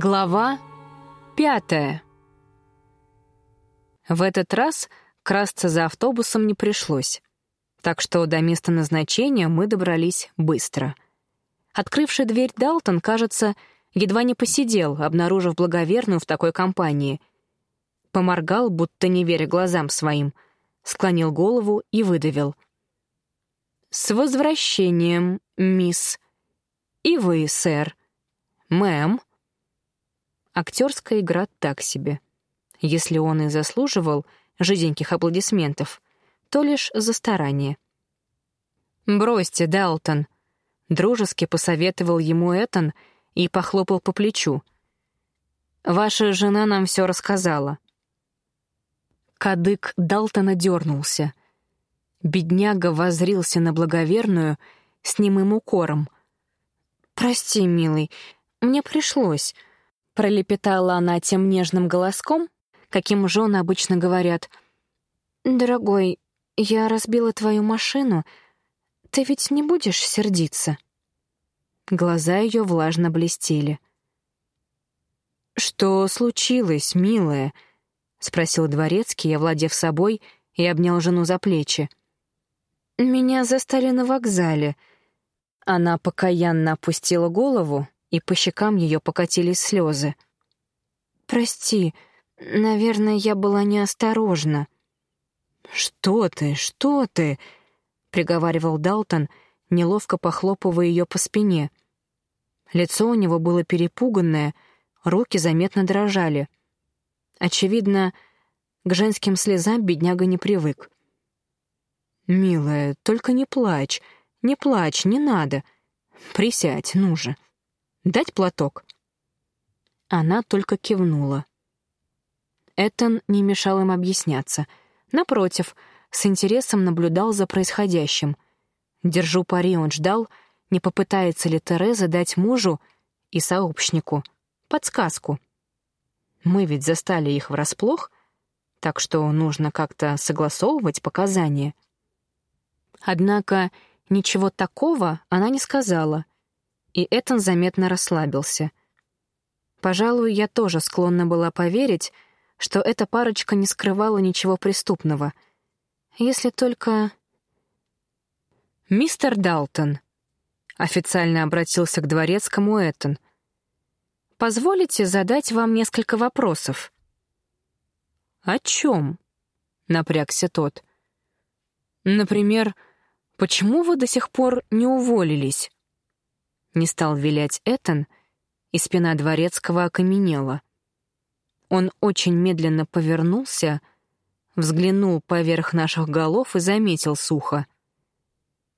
Глава пятая. В этот раз красться за автобусом не пришлось, так что до места назначения мы добрались быстро. Открывший дверь Далтон, кажется, едва не посидел, обнаружив благоверную в такой компании. Поморгал, будто не веря глазам своим, склонил голову и выдавил. «С возвращением, мисс. И вы, сэр. Мэм». Актерская игра так себе. Если он и заслуживал жиденьких аплодисментов, то лишь за старание. «Бросьте, Далтон», — дружески посоветовал ему Этан и похлопал по плечу. «Ваша жена нам все рассказала». Кадык Далтона дернулся. Бедняга возрился на благоверную с немым укором. «Прости, милый, мне пришлось пролепетала она тем нежным голоском, каким жены обычно говорят. «Дорогой, я разбила твою машину. Ты ведь не будешь сердиться?» Глаза ее влажно блестели. «Что случилось, милая?» — спросил дворецкий, овладев собой, и обнял жену за плечи. «Меня застали на вокзале». Она покаянно опустила голову, и по щекам ее покатились слезы. «Прости, наверное, я была неосторожна». «Что ты, что ты?» — приговаривал Далтон, неловко похлопывая ее по спине. Лицо у него было перепуганное, руки заметно дрожали. Очевидно, к женским слезам бедняга не привык. «Милая, только не плачь, не плачь, не надо. Присядь, ну же». Дать платок?» Она только кивнула. Этон не мешал им объясняться. Напротив, с интересом наблюдал за происходящим. Держу пари, он ждал, не попытается ли Тереза дать мужу и сообщнику подсказку. Мы ведь застали их врасплох, так что нужно как-то согласовывать показания. Однако ничего такого она не сказала — и Этан заметно расслабился. Пожалуй, я тоже склонна была поверить, что эта парочка не скрывала ничего преступного. Если только... «Мистер Далтон», — официально обратился к дворецкому Этан, — «позволите задать вам несколько вопросов?» «О чем?» — напрягся тот. «Например, почему вы до сих пор не уволились?» Не стал вилять Этан, и спина дворецкого окаменела. Он очень медленно повернулся, взглянул поверх наших голов и заметил сухо.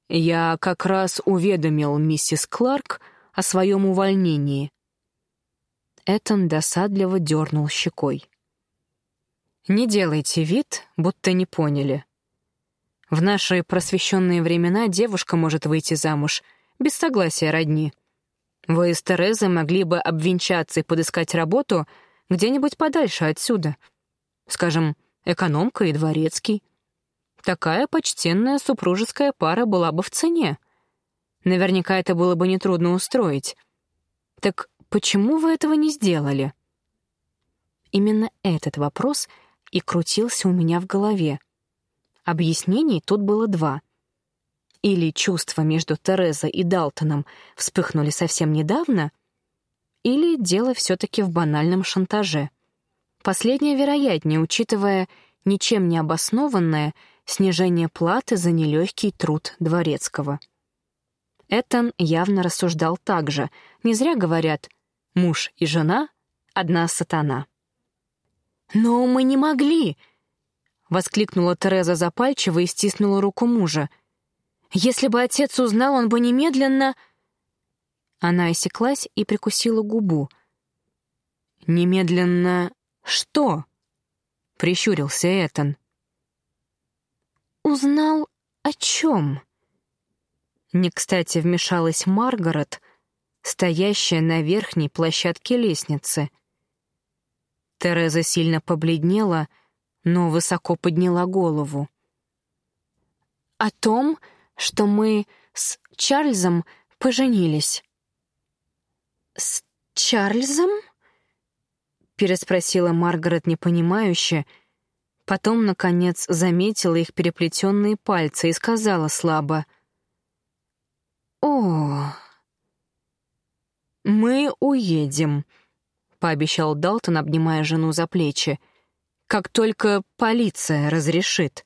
«Я как раз уведомил миссис Кларк о своем увольнении». Этан досадливо дернул щекой. «Не делайте вид, будто не поняли. В наши просвещенные времена девушка может выйти замуж — без согласия родни. Вы с Терезой могли бы обвенчаться и подыскать работу где-нибудь подальше отсюда. Скажем, экономка и дворецкий. Такая почтенная супружеская пара была бы в цене. Наверняка это было бы нетрудно устроить. Так почему вы этого не сделали? Именно этот вопрос и крутился у меня в голове. Объяснений тут было два — или чувства между Терезой и Далтоном вспыхнули совсем недавно, или дело все-таки в банальном шантаже. Последнее вероятнее, учитывая ничем не обоснованное снижение платы за нелегкий труд дворецкого. Этан явно рассуждал так же. Не зря говорят «муж и жена — одна сатана». «Но мы не могли!» — воскликнула Тереза запальчиво и стиснула руку мужа — если бы отец узнал, он бы немедленно...» Она осеклась и прикусила губу. «Немедленно что?» — прищурился Этан. «Узнал о чем?» Не кстати вмешалась Маргарет, стоящая на верхней площадке лестницы. Тереза сильно побледнела, но высоко подняла голову. «О том, что мы с Чарльзом поженились». «С Чарльзом?» переспросила Маргарет непонимающе, потом, наконец, заметила их переплетенные пальцы и сказала слабо. «О, мы уедем», — пообещал Далтон, обнимая жену за плечи, «как только полиция разрешит».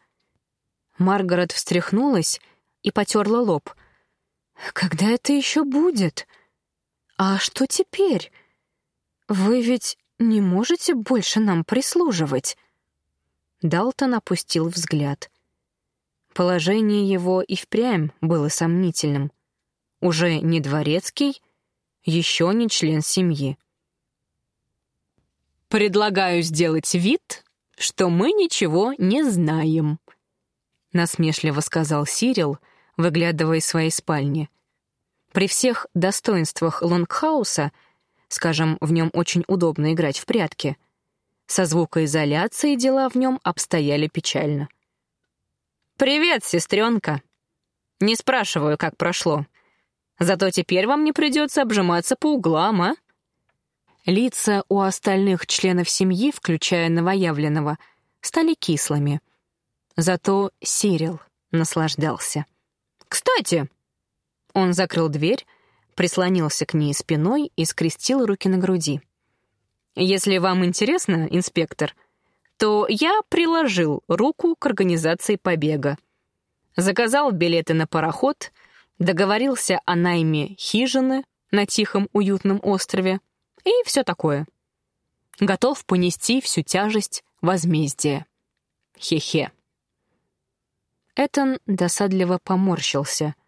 Маргарет встряхнулась и потерла лоб. «Когда это еще будет? А что теперь? Вы ведь не можете больше нам прислуживать?» Далтон опустил взгляд. Положение его и впрямь было сомнительным. Уже не дворецкий, еще не член семьи. «Предлагаю сделать вид, что мы ничего не знаем», — насмешливо сказал Сирил, выглядывая из своей спальни. При всех достоинствах Лонгхауса — Скажем, в нем очень удобно играть в прятки. Со звукоизоляцией дела в нем обстояли печально. «Привет, сестренка!» «Не спрашиваю, как прошло. Зато теперь вам не придется обжиматься по углам, а?» Лица у остальных членов семьи, включая новоявленного, стали кислыми. Зато Сирил наслаждался. «Кстати!» Он закрыл дверь, прислонился к ней спиной и скрестил руки на груди. «Если вам интересно, инспектор, то я приложил руку к организации побега. Заказал билеты на пароход, договорился о найме хижины на тихом уютном острове и все такое. Готов понести всю тяжесть возмездия. Хе-хе. Этон досадливо поморщился —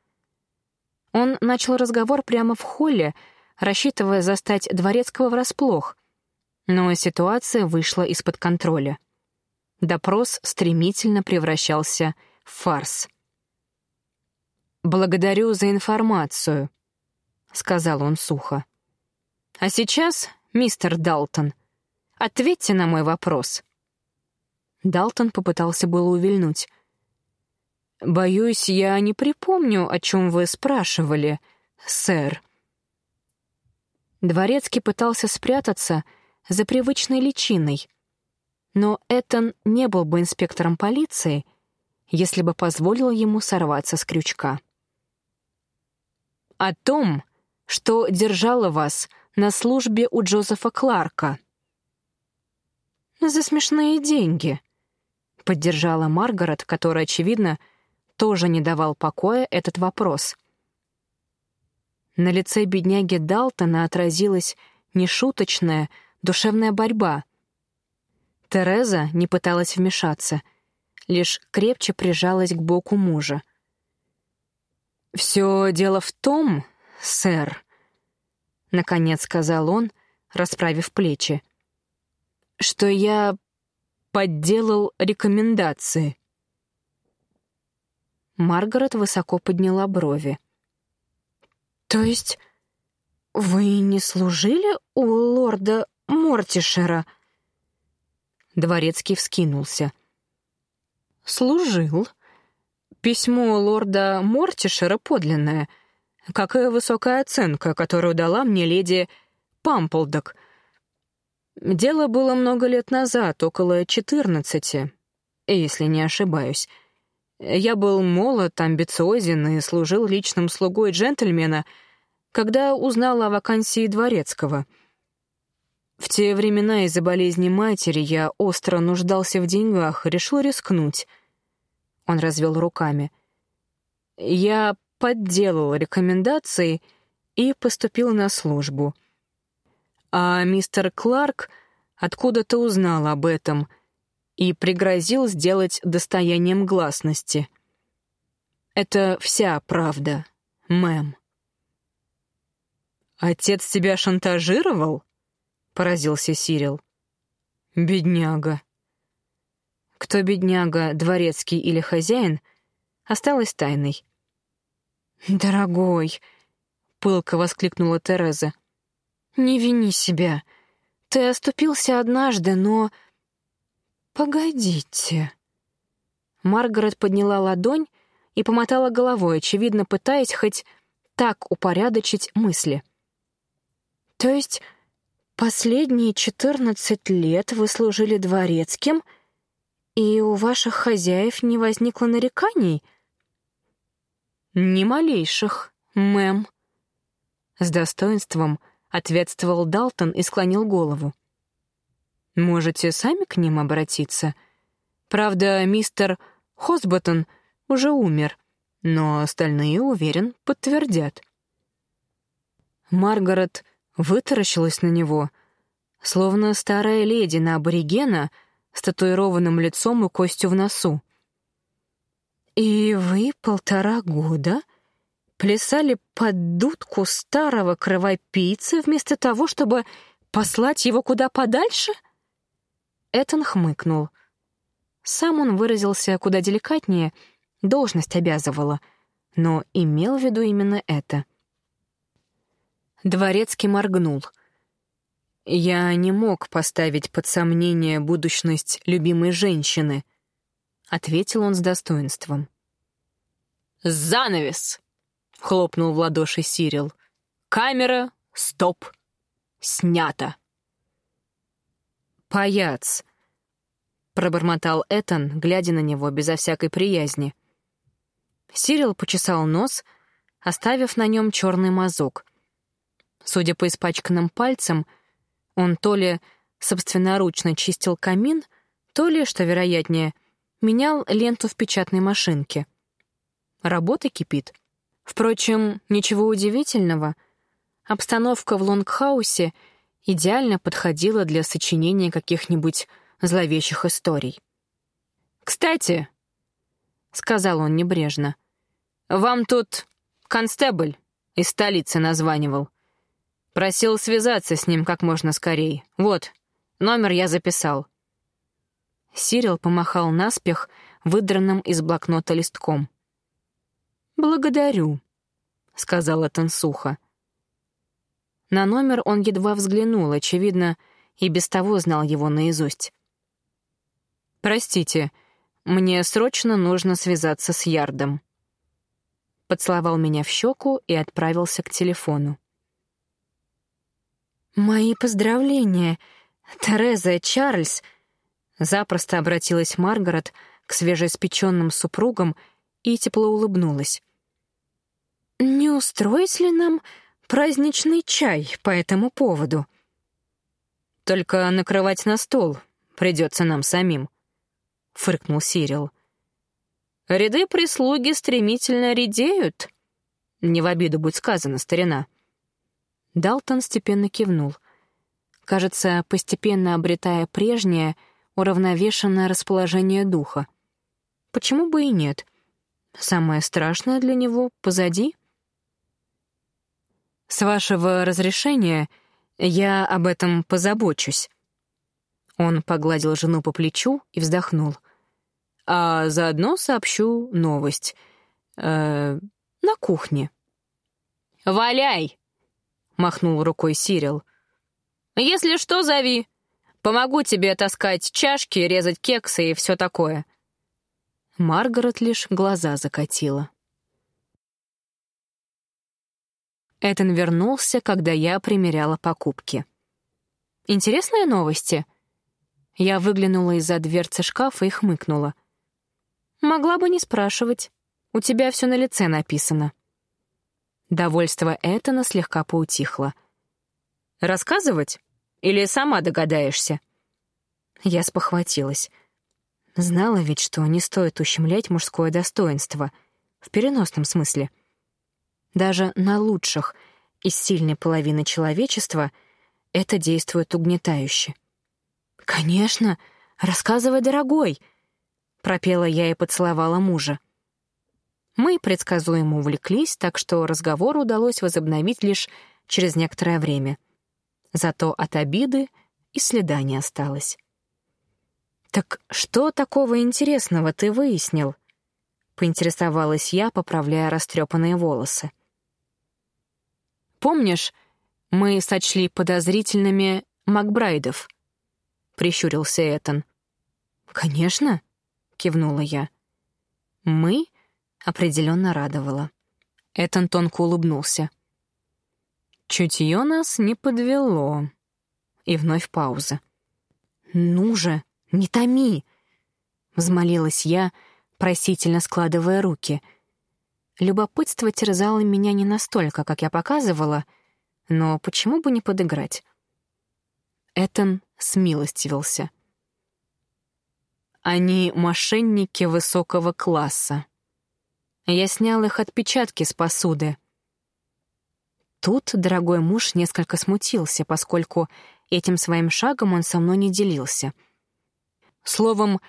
он начал разговор прямо в холле, рассчитывая застать дворецкого врасплох. Но ситуация вышла из-под контроля. Допрос стремительно превращался в фарс. «Благодарю за информацию», — сказал он сухо. «А сейчас, мистер Далтон, ответьте на мой вопрос». Далтон попытался было увильнуть. «Боюсь, я не припомню, о чем вы спрашивали, сэр». Дворецкий пытался спрятаться за привычной личиной, но Этон не был бы инспектором полиции, если бы позволил ему сорваться с крючка. «О том, что держало вас на службе у Джозефа Кларка». «За смешные деньги», — поддержала Маргарет, которая, очевидно, — тоже не давал покоя этот вопрос. На лице бедняги Далтона отразилась нешуточная душевная борьба. Тереза не пыталась вмешаться, лишь крепче прижалась к боку мужа. «Все дело в том, сэр», — наконец сказал он, расправив плечи, «что я подделал рекомендации». Маргарет высоко подняла брови. «То есть вы не служили у лорда Мортишера?» Дворецкий вскинулся. «Служил. Письмо лорда Мортишера подлинное, как и высокая оценка, которую дала мне леди Памполдок. Дело было много лет назад, около четырнадцати, если не ошибаюсь». Я был молод, амбициозен и служил личным слугой джентльмена, когда узнал о вакансии дворецкого. В те времена из-за болезни матери я остро нуждался в деньгах и решил рискнуть. Он развел руками. Я подделал рекомендации и поступил на службу. А мистер Кларк откуда-то узнал об этом — и пригрозил сделать достоянием гласности. Это вся правда, мэм. «Отец тебя шантажировал?» — поразился Сирил. «Бедняга». Кто бедняга, дворецкий или хозяин, осталось тайной. «Дорогой», — пылко воскликнула Тереза, — «не вини себя. Ты оступился однажды, но...» «Погодите». Маргарет подняла ладонь и помотала головой, очевидно, пытаясь хоть так упорядочить мысли. «То есть Последние четырнадцать лет вы служили дворецким, и у ваших хозяев не возникло нареканий? Ни малейших, мэм. С достоинством ответствовал Далтон и склонил голову. Можете сами к ним обратиться. Правда, мистер Хосботтон уже умер, но остальные, уверен, подтвердят. Маргарет вытаращилась на него, словно старая леди на аборигена с татуированным лицом и костью в носу. «И вы полтора года плясали под дудку старого кровопийца вместо того, чтобы послать его куда подальше?» Этон хмыкнул. Сам он выразился куда деликатнее, должность обязывала, но имел в виду именно это — Дворецкий моргнул. «Я не мог поставить под сомнение будущность любимой женщины», — ответил он с достоинством. «Занавес!» — хлопнул в ладоши Сирил. «Камера, стоп, снято!» «Паяц!» — пробормотал Этан, глядя на него безо всякой приязни. Сирил почесал нос, оставив на нем черный мазок — Судя по испачканным пальцам, он то ли собственноручно чистил камин, то ли, что вероятнее, менял ленту в печатной машинке. Работа кипит. Впрочем, ничего удивительного. Обстановка в Лонгхаусе идеально подходила для сочинения каких-нибудь зловещих историй. «Кстати», — сказал он небрежно, — «вам тут констебль из столицы названивал. Просил связаться с ним как можно скорее. Вот, номер я записал». Сирил помахал наспех выдранным из блокнота листком. «Благодарю», — сказал Этан сухо. На номер он едва взглянул, очевидно, и без того знал его наизусть. «Простите, мне срочно нужно связаться с Ярдом». Поцеловал меня в щеку и отправился к телефону. «Мои поздравления, Тереза Чарльз!» Запросто обратилась Маргарет к свежеиспеченным супругам и тепло улыбнулась. «Не устроить ли нам праздничный чай по этому поводу?» «Только накрывать на стол придется нам самим», — фыркнул Сирил. «Ряды прислуги стремительно редеют», — не в обиду будь сказано, старина. Далтон степенно кивнул. Кажется, постепенно обретая прежнее, уравновешенное расположение духа. Почему бы и нет? Самое страшное для него позади. «С вашего разрешения я об этом позабочусь». Он погладил жену по плечу и вздохнул. «А заодно сообщу новость. Э, на кухне». «Валяй!» — махнул рукой Сирил. «Если что, зови. Помогу тебе таскать чашки, резать кексы и все такое». Маргарет лишь глаза закатила. Этон вернулся, когда я примеряла покупки. «Интересные новости?» Я выглянула из-за дверцы шкафа и хмыкнула. «Могла бы не спрашивать. У тебя все на лице написано». Довольство Этана слегка поутихло. «Рассказывать? Или сама догадаешься?» Я спохватилась. Знала ведь, что не стоит ущемлять мужское достоинство. В переносном смысле. Даже на лучших из сильной половины человечества это действует угнетающе. «Конечно! Рассказывай, дорогой!» — пропела я и поцеловала мужа. Мы предсказуемо увлеклись, так что разговор удалось возобновить лишь через некоторое время. Зато от обиды и следа не осталось. «Так что такого интересного ты выяснил?» — поинтересовалась я, поправляя растрепанные волосы. «Помнишь, мы сочли подозрительными Макбрайдов?» — прищурился Этан. «Конечно», — кивнула я. «Мы определенно радовало. Этан тонко улыбнулся. «Чутье нас не подвело». и вновь пауза. «Ну же, не томи!» — взмолилась я, просительно складывая руки. Любопытство терзало меня не настолько, как я показывала, но почему бы не подыграть? Этон смилостивился. Они мошенники высокого класса. Я снял их отпечатки с посуды. Тут дорогой муж несколько смутился, поскольку этим своим шагом он со мной не делился. Словом,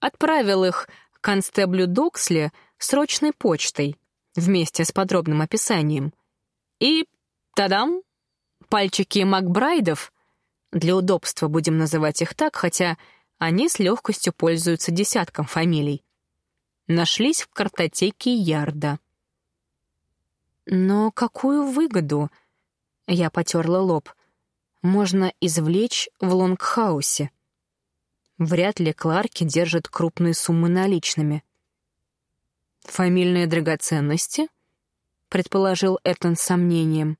отправил их констеблю Доксли срочной почтой вместе с подробным описанием. И, тадам, пальчики Макбрайдов, для удобства будем называть их так, хотя они с легкостью пользуются десятком фамилий, нашлись в картотеке Ярда. Но какую выгоду, я потерла лоб, можно извлечь в Лонгхаусе? Вряд ли Кларки держат крупные суммы наличными. «Фамильные драгоценности?» — предположил Этон с сомнением.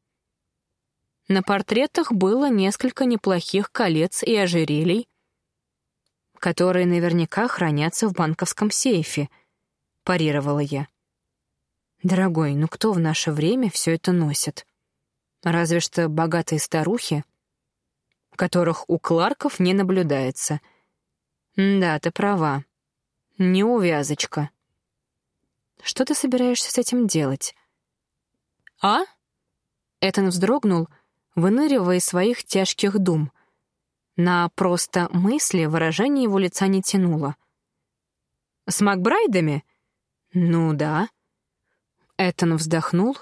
На портретах было несколько неплохих колец и ожерелий, которые наверняка хранятся в банковском сейфе, парировала я. Дорогой, ну кто в наше время все это носит? Разве что богатые старухи, которых у Кларков не наблюдается. Да, ты права. Неувязочка. Что ты собираешься с этим делать? А? Этон вздрогнул, выныривая из своих тяжких дум. На просто мысли выражение его лица не тянуло. «С Макбрайдами?» «Ну да». Этон вздохнул,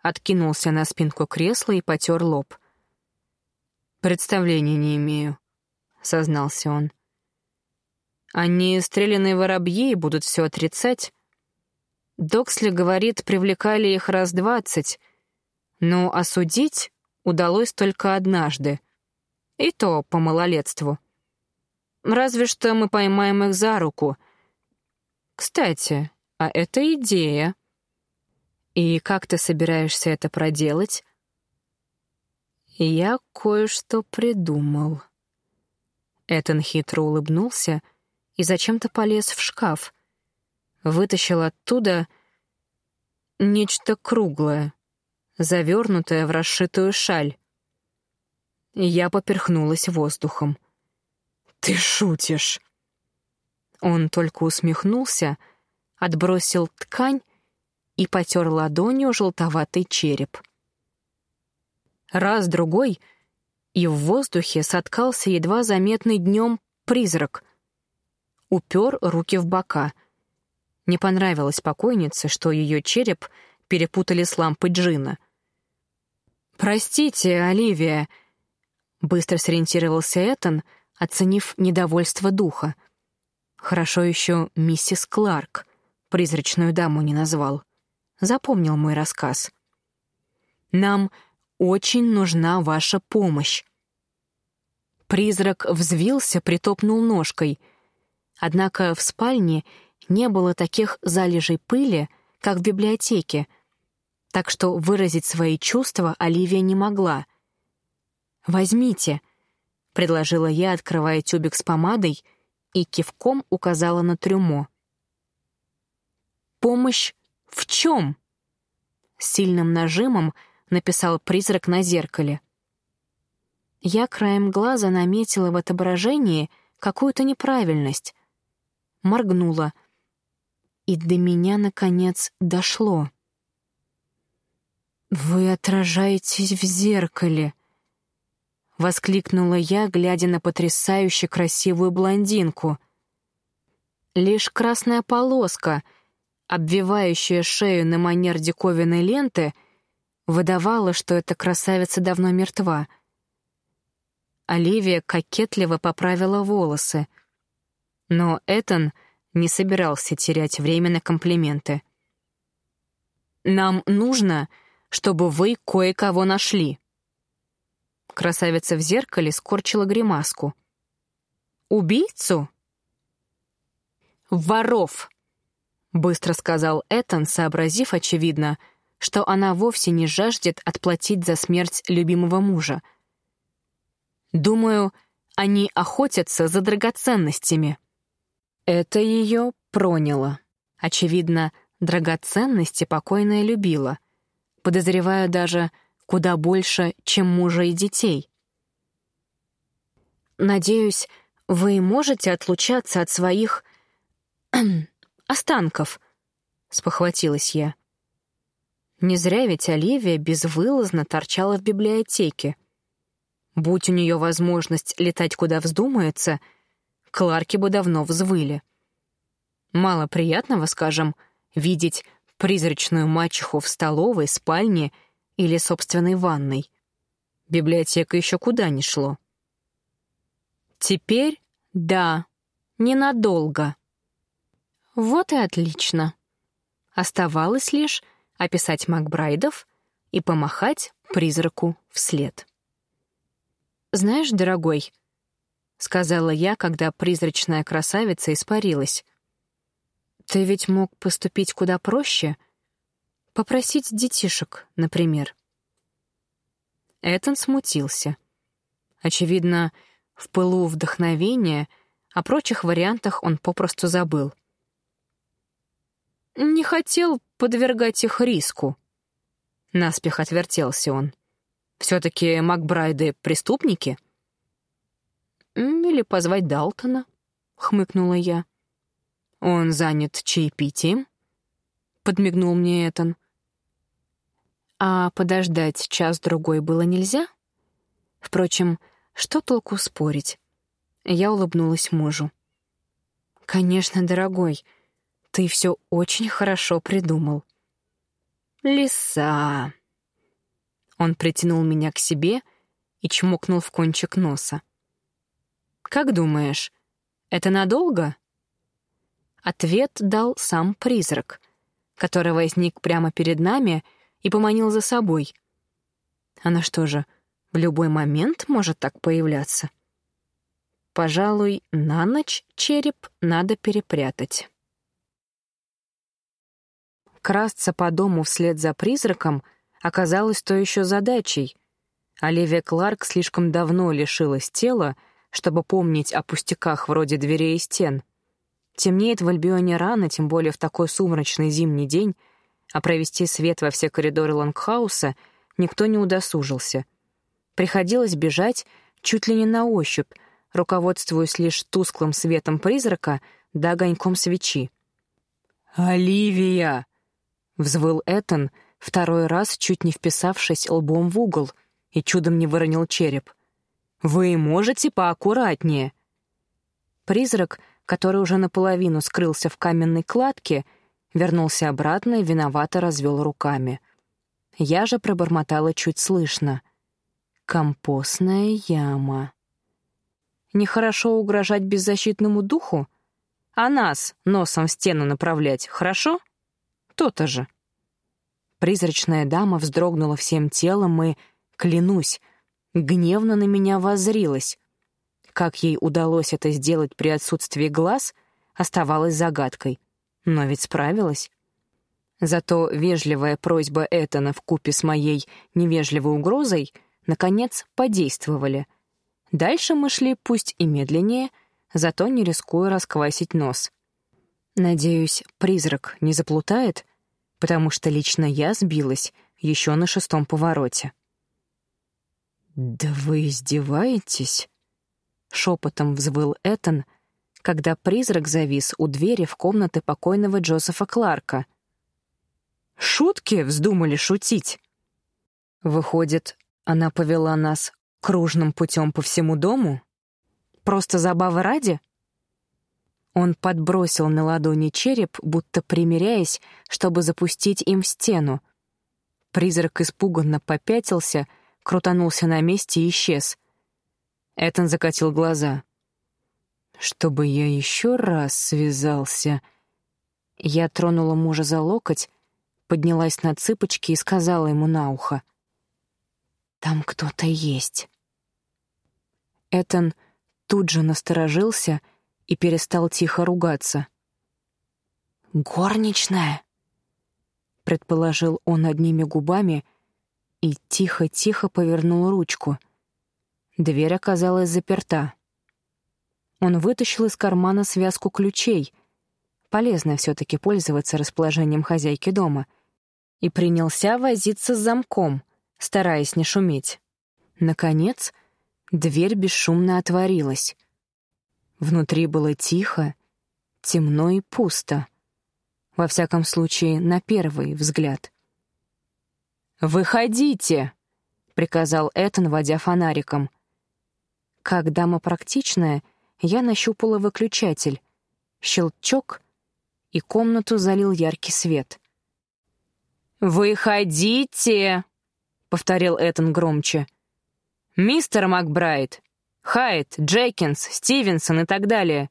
откинулся на спинку кресла и потер лоб. «Представления не имею», — сознался он. «Они стрелянные воробьи и будут все отрицать. Доксли, говорит, привлекали их раз двадцать, но осудить удалось только однажды — и то по малолетству. Разве что мы поймаем их за руку. Кстати, а это идея. И как ты собираешься это проделать? Я кое-что придумал. Этон хитро улыбнулся и зачем-то полез в шкаф. Вытащил оттуда нечто круглое, завернутое в расшитую шаль. Я поперхнулась воздухом. «Ты шутишь!» Он только усмехнулся, отбросил ткань и потер ладонью желтоватый череп. Раз-другой, и в воздухе соткался едва заметный днем призрак. Упер руки в бока. Не понравилось покойнице, что ее череп перепутали с лампой Джина. «Простите, Оливия», Быстро сориентировался Этан, оценив недовольство духа. Хорошо еще миссис Кларк призрачную даму не назвал. Запомнил мой рассказ. «Нам очень нужна ваша помощь». Призрак взвился, притопнул ножкой. Однако в спальне не было таких залежей пыли, как в библиотеке, так что выразить свои чувства Оливия не могла. «Возьмите», — предложила я, открывая тюбик с помадой, и кивком указала на трюмо. «Помощь в чем?» сильным нажимом написал призрак на зеркале. Я краем глаза наметила в отображении какую-то неправильность. Моргнула. И до меня, наконец, дошло. «Вы отражаетесь в зеркале», — воскликнула я, глядя на потрясающе красивую блондинку. Лишь красная полоска, обвивающая шею на манер диковинной ленты, выдавала, что эта красавица давно мертва. Оливия кокетливо поправила волосы. Но Этан не собирался терять время на комплименты. «Нам нужно, чтобы вы кое-кого нашли», Красавица в зеркале скорчила гримаску. «Убийцу?» «Воров!» — быстро сказал Этан, сообразив, очевидно, что она вовсе не жаждет отплатить за смерть любимого мужа. Думаю, они охотятся за драгоценностями». Это ее проняло. Очевидно, драгоценности покойная любила. Подозреваю даже куда больше, чем мужа и детей. «Надеюсь, вы можете отлучаться от своих... останков», — спохватилась я. Не зря ведь Оливия безвылазно торчала в библиотеке. Будь у нее возможность летать куда вздумается, Кларки бы давно взвыли. Мало приятного, скажем, видеть призрачную мачеху в столовой, спальне или собственной ванной. Библиотека еще куда ни шло. Теперь да, ненадолго. Вот и отлично. Оставалось лишь описать Макбрайдов и помахать призраку вслед. «Знаешь, дорогой», — сказала я, когда призрачная красавица испарилась, «ты ведь мог поступить куда проще. Попросить детишек, например». Этон смутился. Очевидно, в пылу вдохновения о прочих вариантах он попросту забыл. «Не хотел подвергать их риску», — наспех отвертелся он. «Все-таки Макбрайды — преступники?» «Или позвать Далтона», — хмыкнула я. «Он занят чаепитием», — подмигнул мне Этан. А подождать час-другой было нельзя? Впрочем, что толку спорить? Я улыбнулась мужу. «Конечно, дорогой», — ты все очень хорошо придумал. Лиса. Он притянул меня к себе и чмокнул в кончик носа. Как думаешь, это надолго? Ответ дал сам призрак, который возник прямо перед нами и поманил за собой. Она что же, в любой момент может так появляться? Пожалуй, на ночь череп надо перепрятать. Красться по дому вслед за призраком оказалось то еще задачей. Оливия Кларк слишком давно лишилась тела, чтобы помнить о пустяках вроде дверей и стен. Темнеет в Альбионе рано, тем более в такой сумрачный зимний день, а провести свет во все коридоры Лонгхауса никто не удосужился. Приходилось бежать чуть ли не на ощупь, руководствуясь лишь тусклым светом призрака да огоньком свечи. «Оливия!» Взвыл Этан, второй раз чуть не вписавшись лбом в угол, и чудом не выронил череп. «Вы можете поаккуратнее?» Призрак, который уже наполовину скрылся в каменной кладке, вернулся обратно и виновато развел руками. Я же пробормотала чуть слышно. «Компостная яма». Нехорошо угрожать беззащитному духу? А нас носом в стену направлять, хорошо?» То-то же. Призрачная дама вздрогнула всем телом и, клянусь, гневно на меня воззрилась. Как ей удалось это сделать при отсутствии глаз, оставалось загадкой. Но ведь справилась. Зато вежливая просьба Этана вкупе с моей невежливой угрозой наконец подействовали. Дальше мы шли пусть и медленнее, зато не рискуя расквасить нос. Надеюсь, призрак не заплутает, потому что лично я сбилась еще на шестом повороте. «Да вы издеваетесь?» — шепотом взвыл Этан, когда призрак завис у двери в комнаты покойного Джозефа Кларка. «Шутки вздумали шутить?» Выходит, она повела нас кружным путем по всему дому? Просто забавы ради?» Он подбросил на ладони череп, будто примиряясь, чтобы запустить им в стену. Призрак испуганно попятился, крутанулся на месте и исчез. Этон закатил глаза. «Чтобы я еще раз связался...» Я тронула мужа за локоть, поднялась на цыпочки и сказала ему на ухо. «Там кто-то есть». Этон тут же насторожился — и перестал тихо ругаться. «Горничная?» — предположил он одними губами и тихо-тихо повернул ручку. Дверь оказалась заперта. Он вытащил из кармана связку ключей. Полезно все-таки пользоваться расположением хозяйки дома. И принялся возиться с замком, стараясь не шуметь. Наконец, дверь бесшумно отворилась. Внутри было тихо, темно и пусто. Во всяком случае, на первый взгляд. «Выходите!» — приказал Этан, водя фонариком. Как дама практичная, я нащупала выключатель. Щелчок, и комнату залил яркий свет. «Выходите!» — повторил Этан громче. «Мистер Макбрайт, Хайт, Джекинс, Стивенсон и так далее.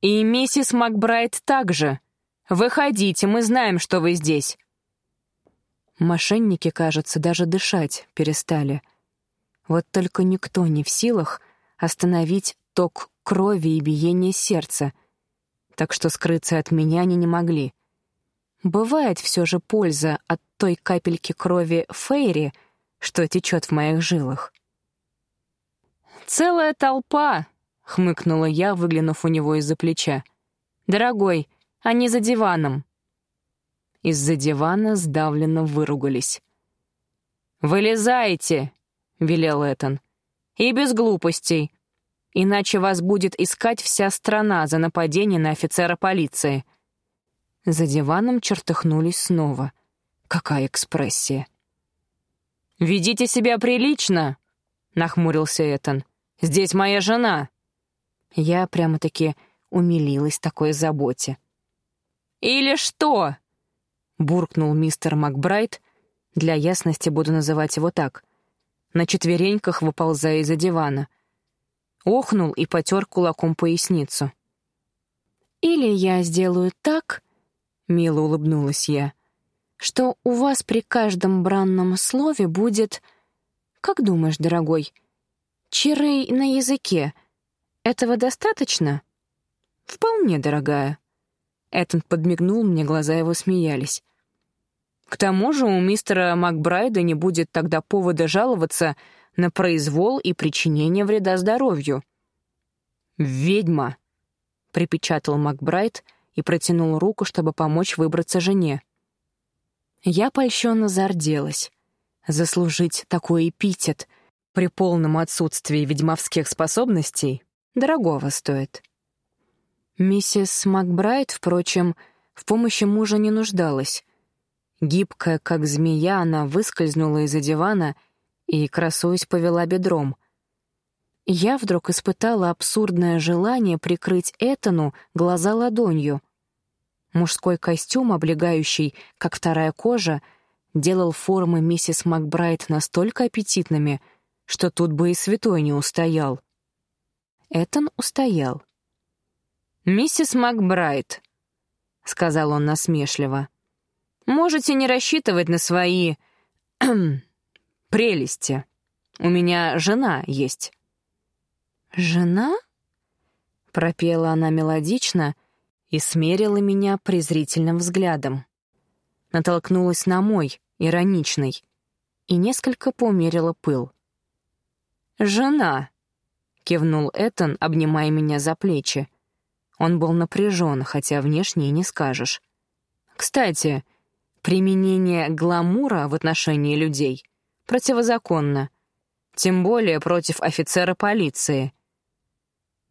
И миссис Макбрайт также. Выходите, мы знаем, что вы здесь». Мошенники, кажется, даже дышать перестали. Вот только никто не в силах остановить ток крови и биение сердца, так что скрыться от меня они не могли. Бывает все же польза от той капельки крови Фейри, что течет в моих жилах. «Целая толпа!» — хмыкнула я, выглянув у него из-за плеча. «Дорогой, они за диваном». Из-за дивана сдавленно выругались. «Вылезайте!» — велел Этан. «И без глупостей, иначе вас будет искать вся страна за нападение на офицера полиции». За диваном чертыхнулись снова. Какая экспрессия. «Ведите себя прилично!» — нахмурился Этан. «Здесь моя жена!» Я прямо-таки умилилась такой заботе. «Или что?» — буркнул мистер Макбрайт. Для ясности буду называть его так. На четвереньках выползая из-за дивана. Охнул и потер кулаком поясницу. «Или я сделаю так», — мило улыбнулась я, «что у вас при каждом бранном слове будет... Как думаешь, дорогой, чирей на языке? Этого достаточно?» «Вполне, дорогая». Этон подмигнул мне, глаза его смеялись. К тому же у мистера Макбрайда не будет тогда повода жаловаться на произвол и причинение вреда здоровью. «Ведьма!» — припечатал Макбрайд и протянул руку, чтобы помочь выбраться жене. Я польщенно зарделась. Заслужить такой эпитет при полном отсутствии ведьмовских способностей дорогого стоит. Миссис Макбрайт, впрочем, в помощи мужа не нуждалась. Гибкая, как змея, она выскользнула из-за дивана и, красуясь, повела бедром. Я вдруг испытала абсурдное желание прикрыть Этану глаза ладонью. Мужской костюм, облегающий, как вторая кожа, делал формы миссис Макбрайт настолько аппетитными, что тут бы и святой не устоял. Этан устоял. «Миссис Макбрайт», — сказал он насмешливо, — «можете не рассчитывать на свои... прелести. У меня жена есть». «Жена?» — пропела она мелодично и смерила меня презрительным взглядом. Натолкнулась на мой, ироничный, и несколько померила пыл. «Жена», — кивнул Этан, обнимая меня за плечи, — он был напряжен, хотя внешне не скажешь. Кстати, применение гламура в отношении людей противозаконно, тем более против офицера полиции.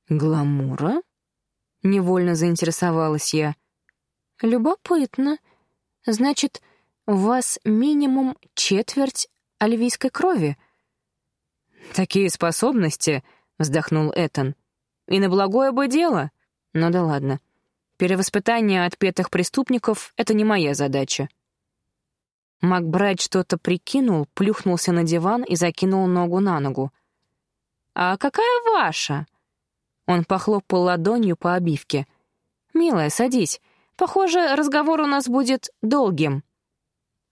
«Гламура?» — невольно заинтересовалась я. «Любопытно. Значит, у вас минимум четверть альвийской крови?» «Такие способности», — вздохнул Этан, — «и на благое бы дело». Ну да ладно. Перевоспитание отпетых преступников — это не моя задача. Макбрайт что-то прикинул, плюхнулся на диван и закинул ногу на ногу. «А какая ваша?» Он похлопал ладонью по обивке. «Милая, садись. Похоже, разговор у нас будет долгим».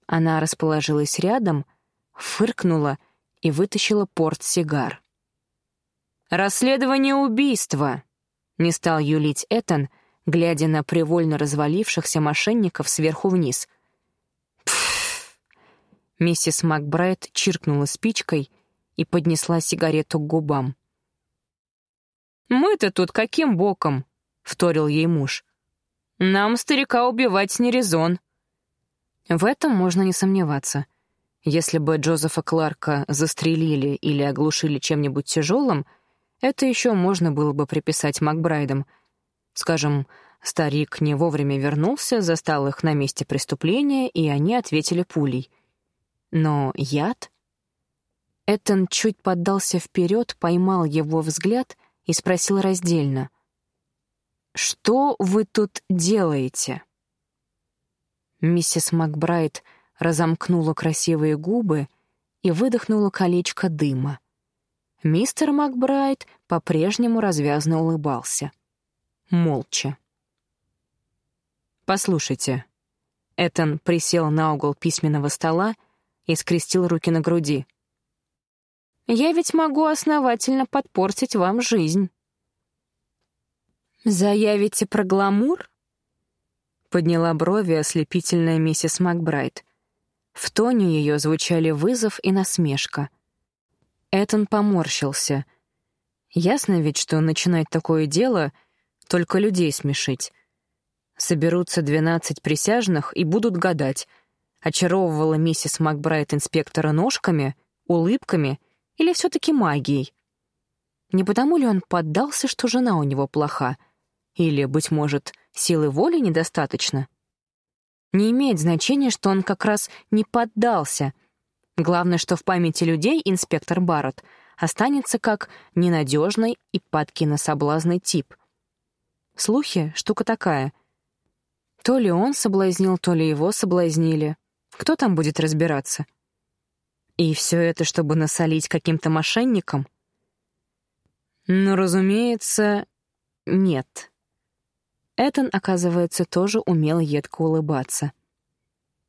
Она расположилась рядом, фыркнула и вытащила портсигар. «Расследование убийства», не стал юлить Этан, глядя на привольно развалившихся мошенников сверху вниз. Миссис Макбрайт чиркнула спичкой, и поднесла сигарету к губам. «Мы-то тут каким боком?» — вторил ей муж. «Нам старика убивать не резон». В этом можно не сомневаться. Если бы Джозефа Кларка застрелили или оглушили чем-нибудь тяжелым, это еще можно было бы приписать Макбрайдам. Скажем, старик не вовремя вернулся, застал их на месте преступления, и они ответили пулей. Но яд? Этон чуть поддался вперед, поймал его взгляд и спросил раздельно. «Что вы тут делаете?» Миссис Макбрайт разомкнула красивые губы и выдохнула колечко дыма. Мистер Макбрайт по-прежнему развязно улыбался. Молча. «Послушайте». Этан присел на угол письменного стола и скрестил руки на груди. «Я ведь могу основательно подпортить вам жизнь». «Заявите про гламур?» Подняла брови ослепительная миссис Макбрайт. В тоне ее звучали вызов и насмешка. Этон поморщился. Ясно ведь, что начинать такое дело — только людей смешить. Соберутся двенадцать присяжных и будут гадать, очаровывала миссис Макбрайт инспектора ножками, улыбками или все-таки магией. Не потому ли он поддался, что жена у него плоха — или, быть может, силы воли недостаточно? Не имеет значения, что он как раз не поддался. Главное, что в памяти людей инспектор Барретт останется как ненадежный и падкий на соблазный тип. Слухи — штука такая. То ли он соблазнил, то ли его соблазнили. Кто там будет разбираться? И все это, чтобы насолить каким-то мошенникам? Ну, разумеется, нет. Этон, оказывается, тоже умел едко улыбаться.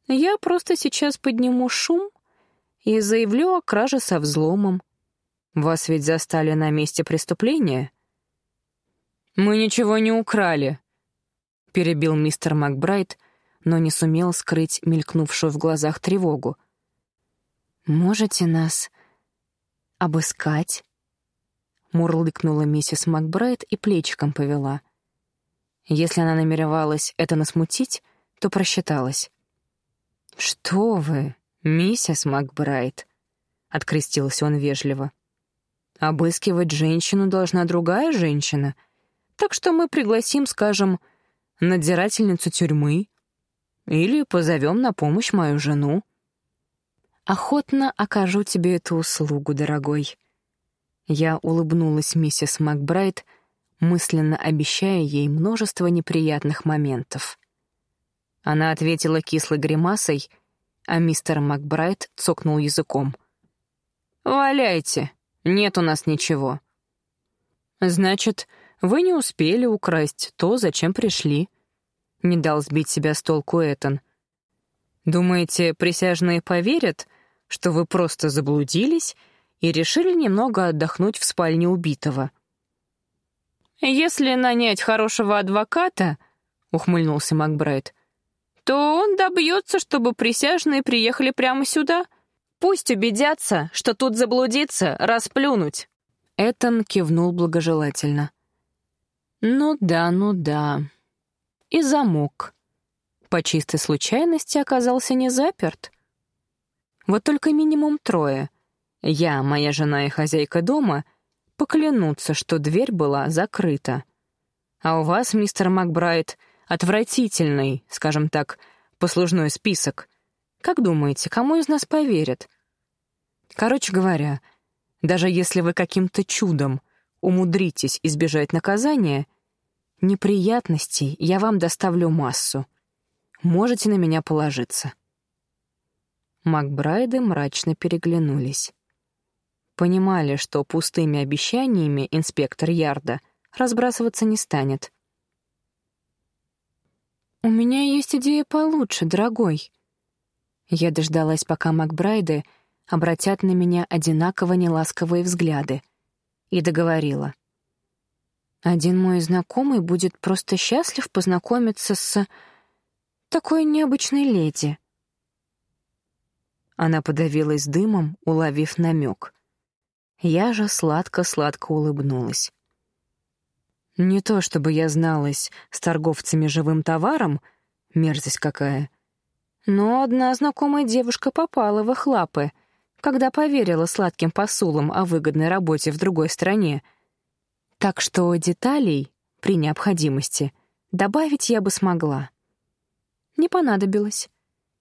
«Я просто сейчас подниму шум и заявлю о краже со взломом. Вас ведь застали на месте преступления?» «Мы ничего не украли», — перебил мистер Макбрайт, но не сумел скрыть мелькнувшую в глазах тревогу. «Можете нас обыскать?» Мурлыкнула миссис Макбрайт и плечиком повела — если она намеревалась это насмутить, то просчиталась. «Что вы, миссис Макбрайт?» — открестился он вежливо. «Обыскивать женщину должна другая женщина, так что мы пригласим, скажем, надзирательницу тюрьмы или позовем на помощь мою жену». «Охотно окажу тебе эту услугу, дорогой». Я улыбнулась миссис Макбрайт, — мысленно обещая ей множество неприятных моментов. Она ответила кислой гримасой, а мистер Макбрайт цокнул языком. «Валяйте, нет у нас ничего». «Значит, вы не успели украсть то, зачем пришли», — не дал сбить себя с толку Этан. «Думаете, присяжные поверят, что вы просто заблудились и решили немного отдохнуть в спальне убитого?» «Если нанять хорошего адвоката», — ухмыльнулся Макбрайт, «то он добьется, чтобы присяжные приехали прямо сюда. Пусть убедятся, что тут заблудиться, расплюнуть». Этан кивнул благожелательно. «Ну да, ну да. И замок. По чистой случайности оказался не заперт. Вот только минимум трое. Я, моя жена и хозяйка дома — поклянутся, что дверь была закрыта. А у вас, мистер Макбрайт, отвратительный, скажем так, послужной список. Как думаете, кому из нас поверят? Короче говоря, даже если вы каким-то чудом умудритесь избежать наказания, неприятностей я вам доставлю массу. Можете на меня положиться. Макбрайды мрачно переглянулись. Понимали, что пустыми обещаниями инспектор Ярда разбрасываться не станет. «У меня есть идея получше, дорогой». Я дождалась, пока Макбрайды обратят на меня одинаково неласковые взгляды, и договорила. «Один мой знакомый будет просто счастлив познакомиться с такой необычной леди». Она подавилась дымом, уловив намек. Я же сладко-сладко улыбнулась. Не то чтобы я зналась с торговцами живым товаром, мерзость какая, но одна знакомая девушка попала в их лапы, когда поверила сладким посулам о выгодной работе в другой стране. Так что деталей, при необходимости, добавить я бы смогла. Не понадобилось.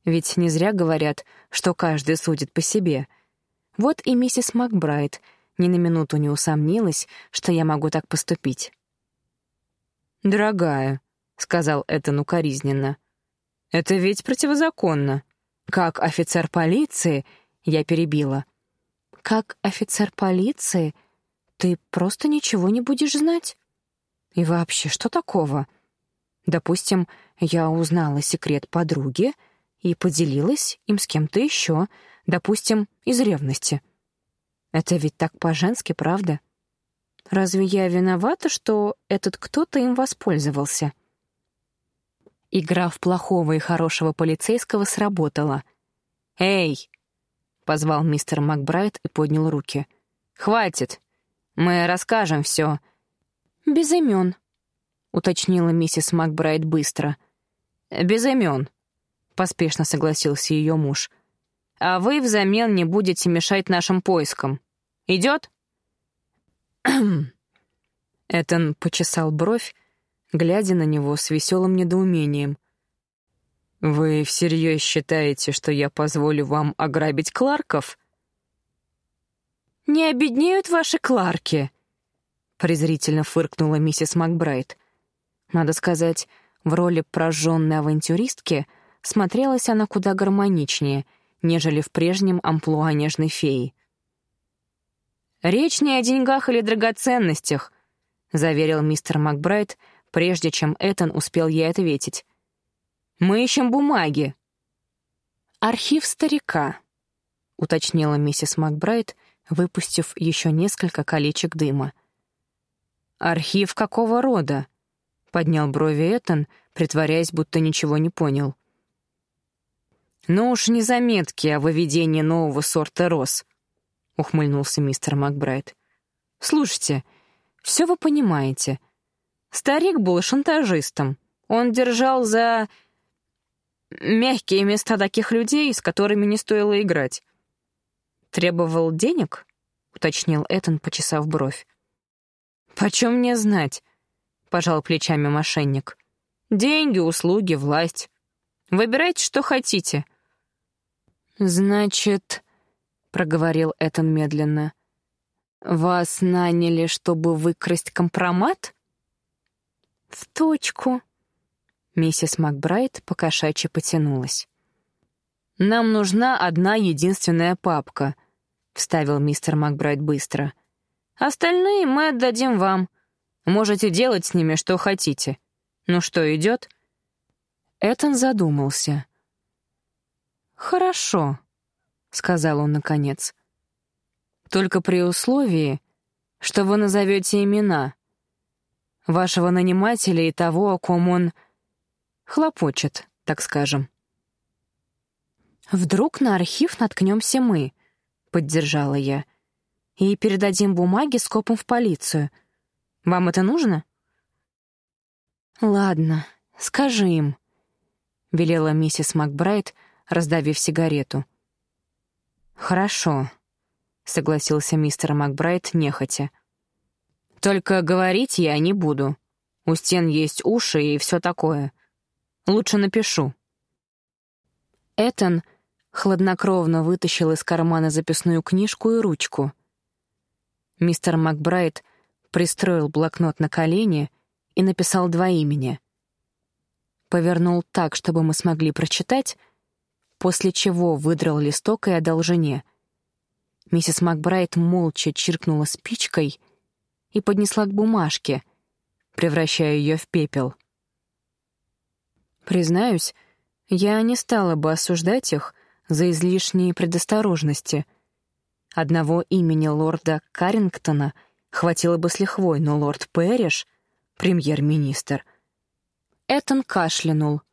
Ведь не зря говорят, что каждый судит по себе. Вот и миссис Макбрайт ни на минуту не усомнилась, что я могу так поступить. «Дорогая», — сказал Этан укоризненно, — «это ведь противозаконно. Как офицер полиции...» — я перебила. «Как офицер полиции ты просто ничего не будешь знать? И вообще, что такого? Допустим, я узнала секрет подруги — и поделилась им с кем-то еще, допустим, из ревности. Это ведь так по-женски, правда? Разве я виновата, что этот кто-то им воспользовался? Игра в плохого и хорошего полицейского сработала. «Эй!» — позвал мистер Макбрайт и поднял руки. «Хватит! Мы расскажем все. «Без имен», — уточнила миссис Макбрайт быстро. «Без имен», — поспешно согласился ее муж. «А вы взамен не будете мешать нашим поискам. Идет?» Этон почесал бровь, глядя на него с веселым недоумением. «Вы всерьез считаете, что я позволю вам ограбить Кларков?» «Не обеднеют ваши Кларки?» — презрительно фыркнула миссис Макбрайт. Надо сказать, в роли прожженной авантюристки — смотрелась она куда гармоничнее, нежели в прежнем амплуа нежной феи. «Речь не о деньгах или драгоценностях», — заверил мистер Макбрайт, прежде чем Этан успел ей ответить. «Мы ищем бумаги». «Архив старика», — уточнила миссис Макбрайт, выпустив еще несколько колечек дыма. «Архив какого рода?» — поднял брови Этан, притворяясь, будто ничего не понял. «Ну уж не заметки о выведении нового сорта роз», — ухмыльнулся мистер Макбрайт. «Слушайте, все вы понимаете. Старик был шантажистом. Он держал за мягкие места таких людей, с которыми не стоило играть. «Требовал денег?» — уточнил Этан, почесав бровь. «Почем мне знать?» — пожал плечами мошенник. «Деньги, услуги, власть. Выбирайте, что хотите. «Значит...» — проговорил Этан медленно. «Вас наняли, чтобы выкрасть компромат?» «В точку». Миссис Макбрайт покошачьи потянулась. «Нам нужна одна единственная папка», — вставил мистер Макбрайт быстро. «Остальные мы отдадим вам. Можете делать с ними что хотите. Ну что, идет?» Этан задумался. «Хорошо», — сказал он наконец. «Только при условии, что вы назовете имена вашего нанимателя и того, о ком он хлопочет, так скажем». «Вдруг на архив наткнемся мы», — поддержала я, «и передадим бумаги с копом в полицию. Вам это нужно?» «Ладно, скажи им», — велела миссис Макбрайт, — раздавив сигарету. «Хорошо», — согласился мистер Макбрайт нехотя. «Только говорить я не буду. У стен есть уши и все такое. Лучше напишу». Этан хладнокровно вытащил из кармана записную книжку и ручку. Мистер Макбрайт пристроил блокнот на колени и написал два имени. Повернул так, чтобы мы смогли прочитать — после чего выдрал листок и отдал жене. Миссис Макбрайт молча чиркнула спичкой и поднесла к бумажке, превращая ее в пепел. Признаюсь, я не стала бы осуждать их за излишние предосторожности. Одного имени лорда Каррингтона хватило бы с лихвой, но лорд Пэриш — премьер-министр. Этон кашлянул —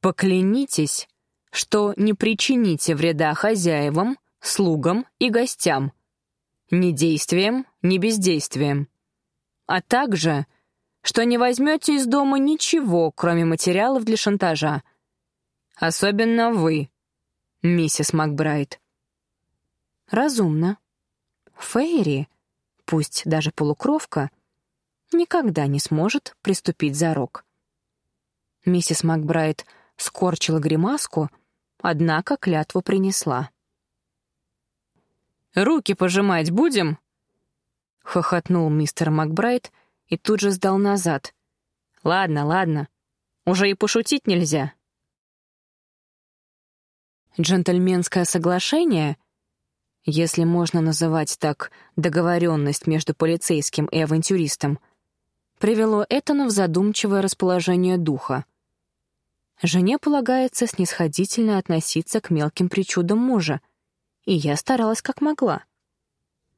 Поклянитесь, что не причините вреда хозяевам, слугам и гостям, ни действием, ни бездействием. А также, что не возьмете из дома ничего, кроме материалов для шантажа. Особенно вы, миссис Макбрайт. Разумно. Фейри, пусть даже полукровка, никогда не сможет приступить за рог. Миссис Макбрайт скорчила гримаску, однако клятву принесла. «Руки пожимать будем?» — хохотнул мистер Макбрайт и тут же сдал назад. «Ладно, ладно, уже и пошутить нельзя». Джентльменское соглашение, если можно называть так договоренность между полицейским и авантюристом, привело Этана в задумчивое расположение духа. Жене полагается снисходительно относиться к мелким причудам мужа, и я старалась как могла.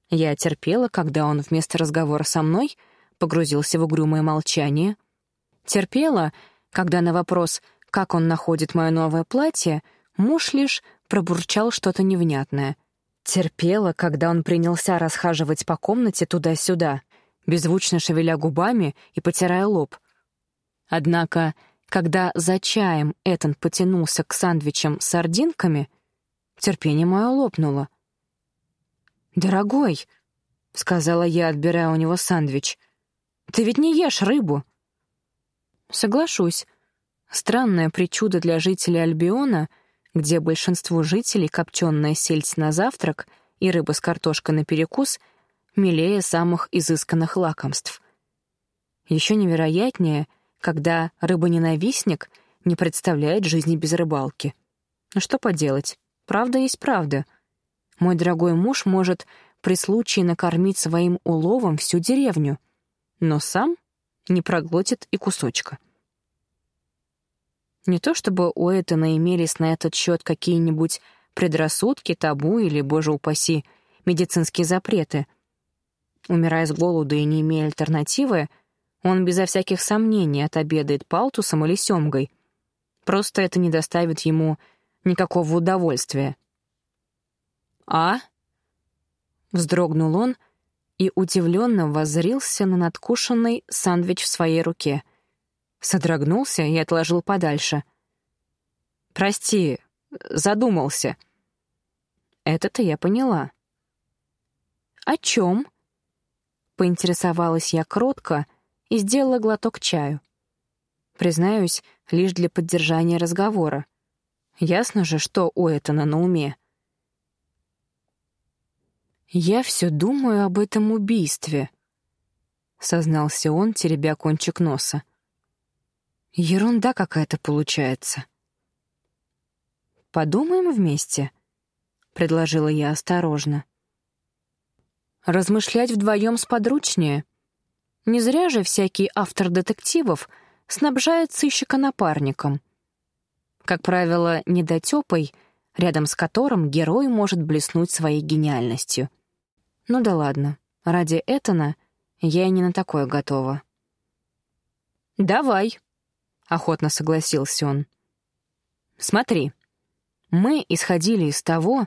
Я терпела, когда он вместо разговора со мной погрузился в угрюмое молчание, терпела, когда на вопрос, как он находит мое новое платье, муж лишь пробурчал что-то невнятное. Терпела, когда он принялся расхаживать по комнате туда-сюда, беззвучно шевеля губами и потирая лоб. Однако, когда за чаем Этан потянулся к сандвичам с сардинками, терпение мое лопнуло. «Дорогой», — сказала я, отбирая у него сандвич, — «ты ведь не ешь рыбу». Соглашусь. Странная причуда для жителей Альбиона, где большинству жителей копченая сельдь на завтрак и рыба с картошкой на перекус — милее самых изысканных лакомств. Еще невероятнее, когда рыбоненавистник не представляет жизни без рыбалки. Но что поделать, правда есть правда. Мой дорогой муж может при случае накормить своим уловом всю деревню, но сам не проглотит и кусочка. Не то чтобы у Этана имелись на этот счет какие-нибудь предрассудки, табу или, боже упаси, медицинские запреты — Умирая с голоду и не имея альтернативы, он безо всяких сомнений отобедает палтусом или семгой. Просто это не доставит ему никакого удовольствия. «А?» — вздрогнул он и удивленно воззрился на надкушенный сандвич в своей руке. Содрогнулся и отложил подальше. «Прости, задумался». Это-то я поняла. «О чем?» Поинтересовалась я кротко и сделала глоток чаю. Признаюсь, лишь для поддержания разговора. Ясно же, что у Этана на уме. «Я все думаю об этом убийстве», — сознался он, теребя кончик носа. «Ерунда какая-то получается». «Подумаем вместе», — предложила я осторожно. Размышлять вдвоем сподручнее. Не зря же всякий автор детективов снабжает сыщика напарником. Как правило, недотёпой, рядом с которым герой может блеснуть своей гениальностью. Ну да ладно, ради Этана я и не на такое готова. «Давай», — охотно согласился он. «Смотри, мы исходили из того,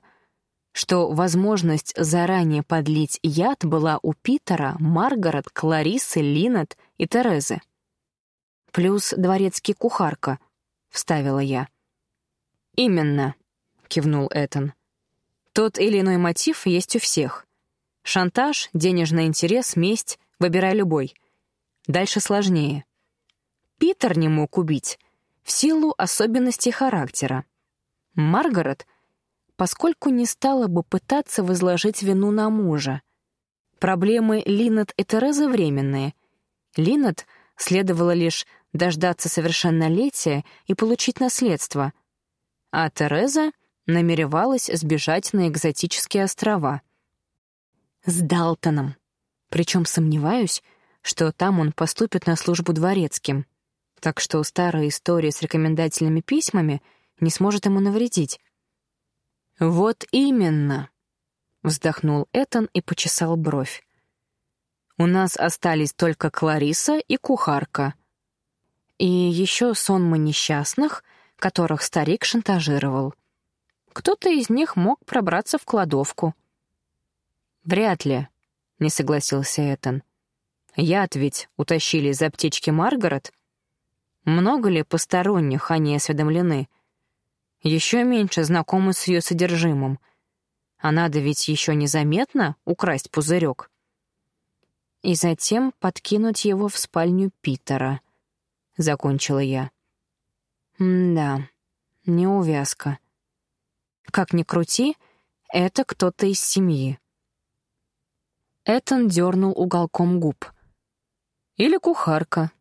что возможность заранее подлить яд была у Питера, Маргарет, Кларисы, Линет и Терезы. «Плюс дворецкий кухарка», — вставила я. «Именно», — кивнул Этан. «Тот или иной мотив есть у всех. Шантаж, денежный интерес, месть — выбирай любой. Дальше сложнее. Питер не мог убить в силу особенностей характера. Маргарет — поскольку не стала бы пытаться возложить вину на мужа. Проблемы Линнет и Терезы временные. Линнет следовало лишь дождаться совершеннолетия и получить наследство, а Тереза намеревалась сбежать на экзотические острова. С Далтоном. Причем сомневаюсь, что там он поступит на службу дворецким. Так что старая история с рекомендательными письмами не сможет ему навредить. «Вот именно», — вздохнул Этан и почесал бровь. «У нас остались только Клариса и кухарка. И еще сонмы несчастных, которых старик шантажировал. Кто-то из них мог пробраться в кладовку». «Вряд ли», — не согласился Этан. «Яд ведь утащили из аптечки Маргарет. Много ли посторонних они осведомлены? Еще меньше знакомы с ее содержимым. А надо ведь еще незаметно украсть пузырек. И затем подкинуть его в спальню Питера», — закончила я. «Да, неувязка. Как ни крути, это кто-то из семьи. Этон дернул уголком губ. Или кухарка.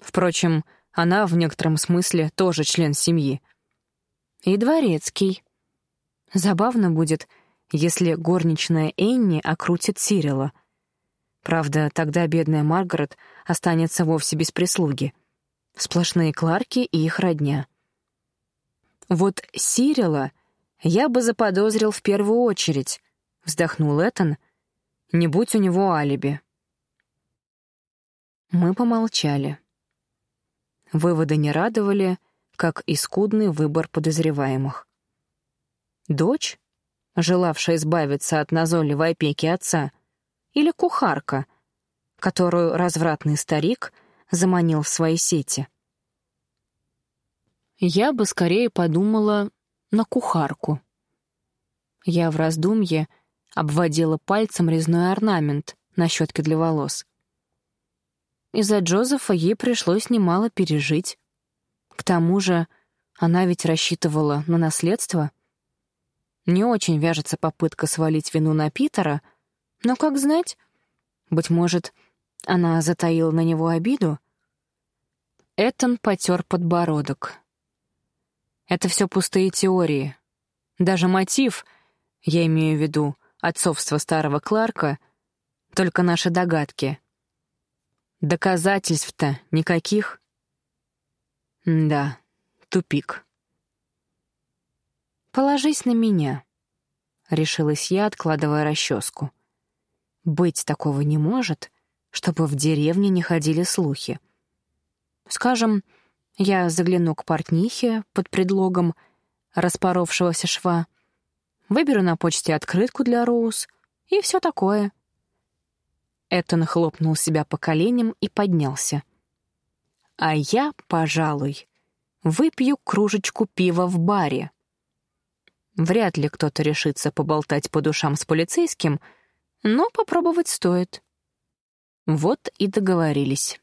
Впрочем, она в некотором смысле тоже член семьи. И дворецкий. Забавно будет, если горничная Энни окрутит Сирила. Правда, тогда бедная Маргарет останется вовсе без прислуги. Сплошные Кларки и их родня. Вот Сирила я бы заподозрил в первую очередь, вздохнул Этон, не будь у него алиби. Мы помолчали. Выводы не радовали, как и скудный выбор подозреваемых. Дочь, желавшая избавиться от назойливой опеки отца, или кухарка, которую развратный старик заманил в свои сети. Я бы скорее подумала на кухарку. Я в раздумье обводила пальцем резной орнамент на щетке для волос. Из-за Джозефа ей пришлось немало пережить. К тому же она ведь рассчитывала на наследство. Не очень вяжется попытка свалить вину на Питера, но, как знать, быть может, она затаила на него обиду? Этон потер подбородок. Это все пустые теории. Даже мотив, я имею в виду, отцовство старого Кларка — только наши догадки. Доказательств-то никаких. Да, тупик. «Положись на меня», — решилась я, откладывая расческу. «Быть такого не может, чтобы в деревне не ходили слухи. Скажем, я загляну к портнихе под предлогом распоровшегося шва, Выберу на почте открытку для Роуз и все такое. Этон хлопнул себя по коленям и поднялся. А я, пожалуй, выпью кружечку пива в баре. Вряд ли кто-то решится поболтать по душам с полицейским, но попробовать стоит. Вот и договорились.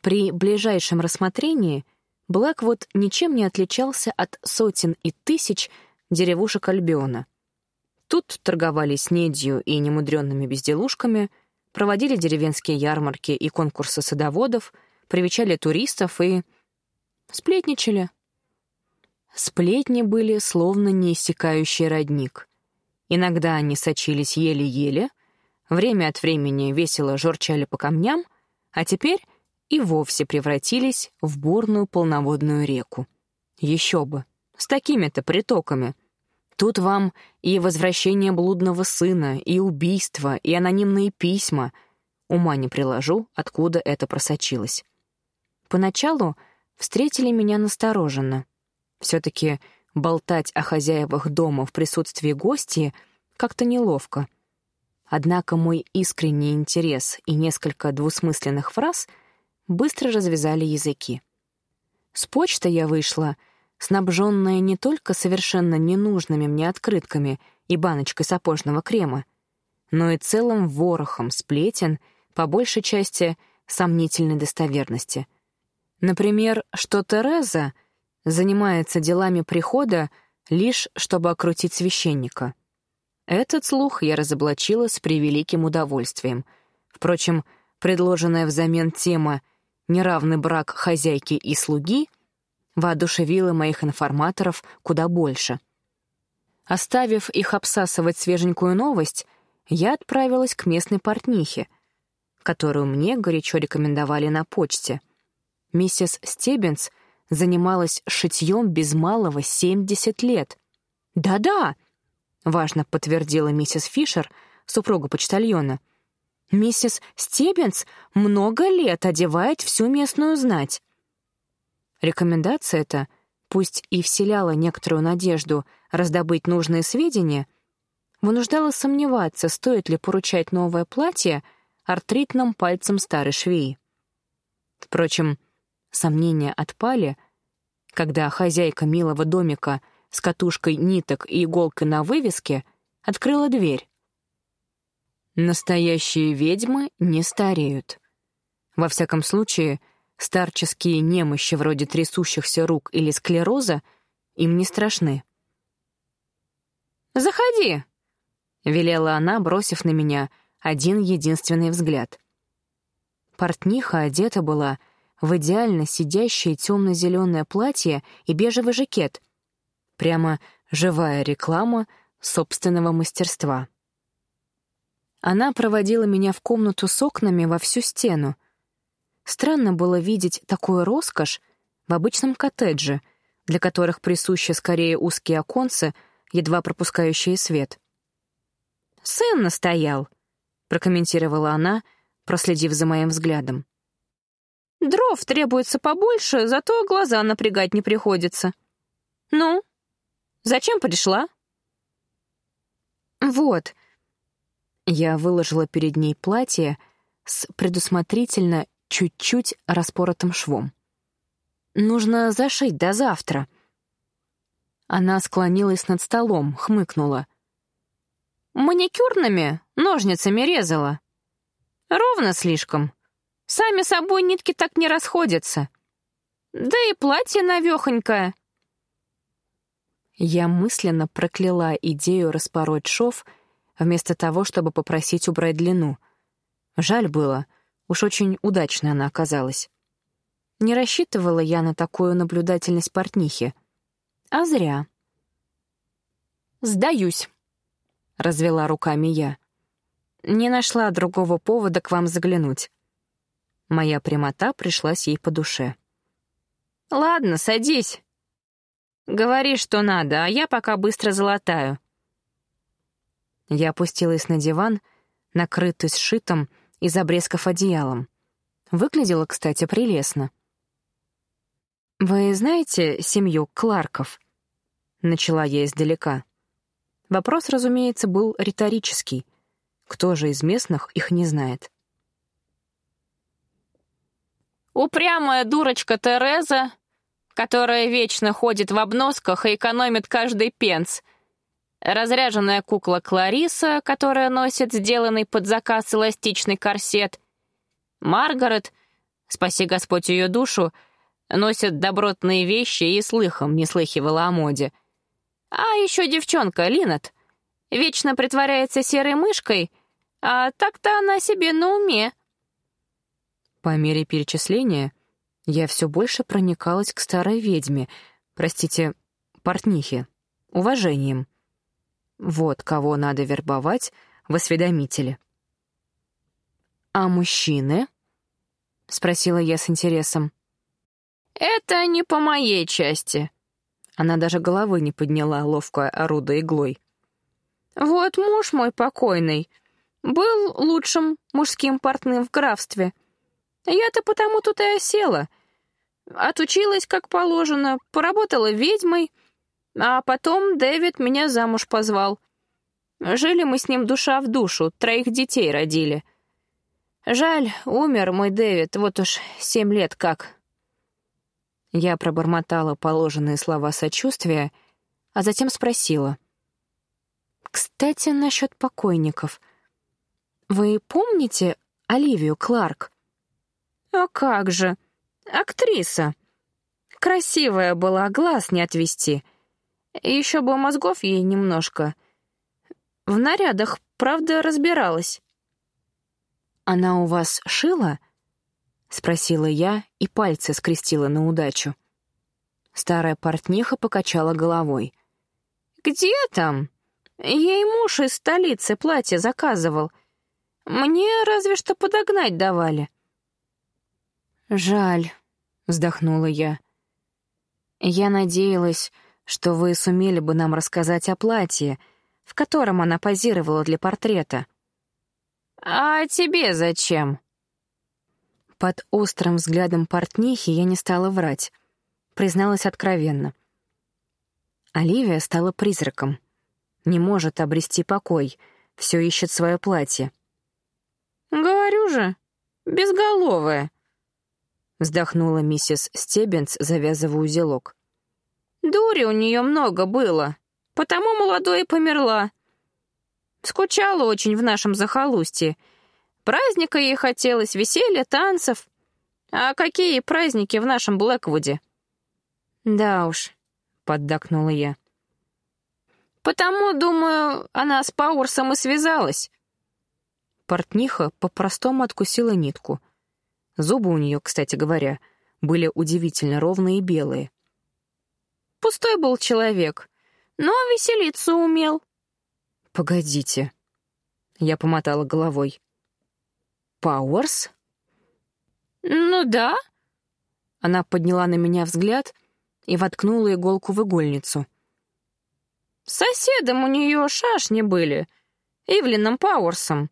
При ближайшем рассмотрении — Блэквуд ничем не отличался от сотен и тысяч деревушек Альбиона. Тут торговали снедью и немудренными безделушками, проводили деревенские ярмарки и конкурсы садоводов, привечали туристов и... сплетничали. Сплетни были словно неиссякающий родник. Иногда они сочились еле-еле, время от времени весело журчали по камням, а теперь и вовсе превратились в бурную полноводную реку. Еще бы, с такими-то притоками. Тут вам и возвращение блудного сына, и убийство, и анонимные письма. Ума не приложу, откуда это просочилось. Поначалу встретили меня настороженно. Все-таки болтать о хозяевах дома в присутствии гостей как-то неловко. Однако мой искренний интерес и несколько двусмысленных фраз — быстро развязали языки. С почты я вышла, снабженная не только совершенно ненужными мне открытками и баночкой сапожного крема, но и целым ворохом сплетен, по большей части сомнительной достоверности. Например, что Тереза занимается делами прихода лишь чтобы окрутить священника. Этот слух я разоблачила с превеликим удовольствием. Впрочем, предложенная взамен тема неравный брак хозяйки и слуги воодушевила моих информаторов куда больше. Оставив их обсасывать свеженькую новость, я отправилась к местной портнихе, которую мне горячо рекомендовали на почте. Миссис Стеббинс занималась шитьем без малого 70 лет. «Да-да», — важно подтвердила миссис Фишер, супруга почтальона — Миссис Стеббинс много лет одевает всю местную знать. Рекомендация эта пусть и вселяла некоторую надежду раздобыть нужные сведения, вынуждала сомневаться, стоит ли поручать новое платье артритным пальцем старой швеи. Впрочем, сомнения отпали, когда хозяйка милого домика с катушкой ниток и иголкой на вывеске открыла дверь. Настоящие ведьмы не стареют. Во всяком случае, старческие немощи вроде трясущихся рук или склероза им не страшны. «Заходи!» — велела она, бросив на меня один единственный взгляд. Портниха одета была в идеально сидящее темно-зеленое платье и бежевый жакет. Прямо живая реклама собственного мастерства. Она проводила меня в комнату с окнами во всю стену. Странно было видеть такую роскошь в обычном коттедже, для которых присущи скорее узкие оконцы, едва пропускающие свет. «Сын настоял», — прокомментировала она, проследив за моим взглядом. «Дров требуется побольше, зато глаза напрягать не приходится. Ну, зачем пришла?» «Вот», я выложила перед ней платье с предусмотрительно чуть-чуть распоротым швом. «Нужно зашить до завтра». Она склонилась над столом, хмыкнула. «Маникюрными ножницами резала. Ровно слишком. Сами собой нитки так не расходятся. Да и платье навехонькое». Я мысленно прокляла идею распороть шов — вместо того, чтобы попросить убрать длину. Жаль было, уж очень удачно она оказалась. Не рассчитывала я на такую наблюдательность портнихи. А зря. «Сдаюсь», — развела руками я. Не нашла другого повода к вам заглянуть. Моя прямота пришлась ей по душе. «Ладно, садись. Говори, что надо, а я пока быстро залатаю. Я опустилась на диван, накрытый сшитым из обрезков одеялом. Выглядело, кстати, прелестно. «Вы знаете семью Кларков?» — начала я издалека. Вопрос, разумеется, был риторический. Кто же из местных их не знает? «Упрямая дурочка Тереза, которая вечно ходит в обносках и экономит каждый пенс», разряженная кукла Клариса, которая носит сделанный под заказ эластичный корсет, Маргарет, спаси Господь ее душу, носит добротные вещи и слыхом не слыхивала о моде. А еще девчонка Линет вечно притворяется серой мышкой, а так-то она себе на уме. По мере перечисления я все больше проникалась к старой ведьме, простите, портнихе, уважением. Вот кого надо вербовать в осведомителе. «А мужчины?» — спросила я с интересом. «Это не по моей части». Она даже головы не подняла, ловко орудуя иглой. «Вот муж мой покойный был лучшим мужским портным в графстве. Я-то потому тут и осела. Отучилась, как положено, поработала ведьмой, а потом Дэвид меня замуж позвал. Жили мы с ним душа в душу, троих детей родили. Жаль, умер мой Дэвид, вот уж семь лет как. Я пробормотала положенные слова сочувствия, а затем спросила. «Кстати, насчет покойников. Вы помните Оливию Кларк?» «А как же! Актриса. Красивая была, глаз не отвести. Еще бы мозгов ей немножко. В нарядах, правда, разбиралась. «Она у вас шила?» — спросила я и пальцы скрестила на удачу. Старая портниха покачала головой. «Где там? Ей муж из столицы платье заказывал. Мне разве что подогнать давали». «Жаль», — вздохнула я. «Я надеялась, что вы сумели бы нам рассказать о платье, в котором она позировала для портрета. «А тебе зачем?» Под острым взглядом портнихи я не стала врать. Призналась откровенно. Оливия стала призраком. Не может обрести покой, все ищет свое платье. «Говорю же, безголовая», — вздохнула миссис Стеббинс, завязывая узелок. «Дури у нее много было, потому молодой и померла. Скучала очень в нашем захолустье. Праздника ей хотелось, веселья, танцев. А какие праздники в нашем Блэквуде?» «Да уж», — поддакнула я. «Потому, думаю, она с Пауэрсом и связалась». Портниха по-простому откусила нитку. Зубы у нее, кстати говоря, были удивительно ровные и белые. Пустой был человек, но веселиться умел. «Погодите». Я помотала головой. «Пауэрс?» «Ну да». Она подняла на меня взгляд и воткнула иголку в игольницу. «Соседом у нее шашни были, Ивлином Пауэрсом,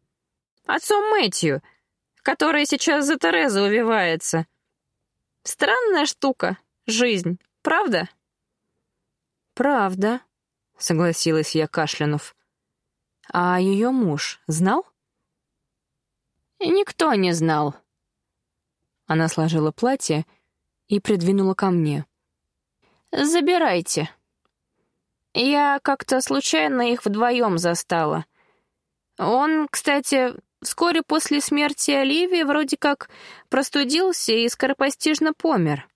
отцом Мэтью, который сейчас за Терезу увивается. Странная штука, жизнь, правда?» «Правда», — согласилась я, кашлянув. «А ее муж знал?» «Никто не знал». Она сложила платье и придвинула ко мне. «Забирайте. Я как-то случайно их вдвоем застала. Он, кстати, вскоре после смерти Оливии вроде как простудился и скоропостижно помер».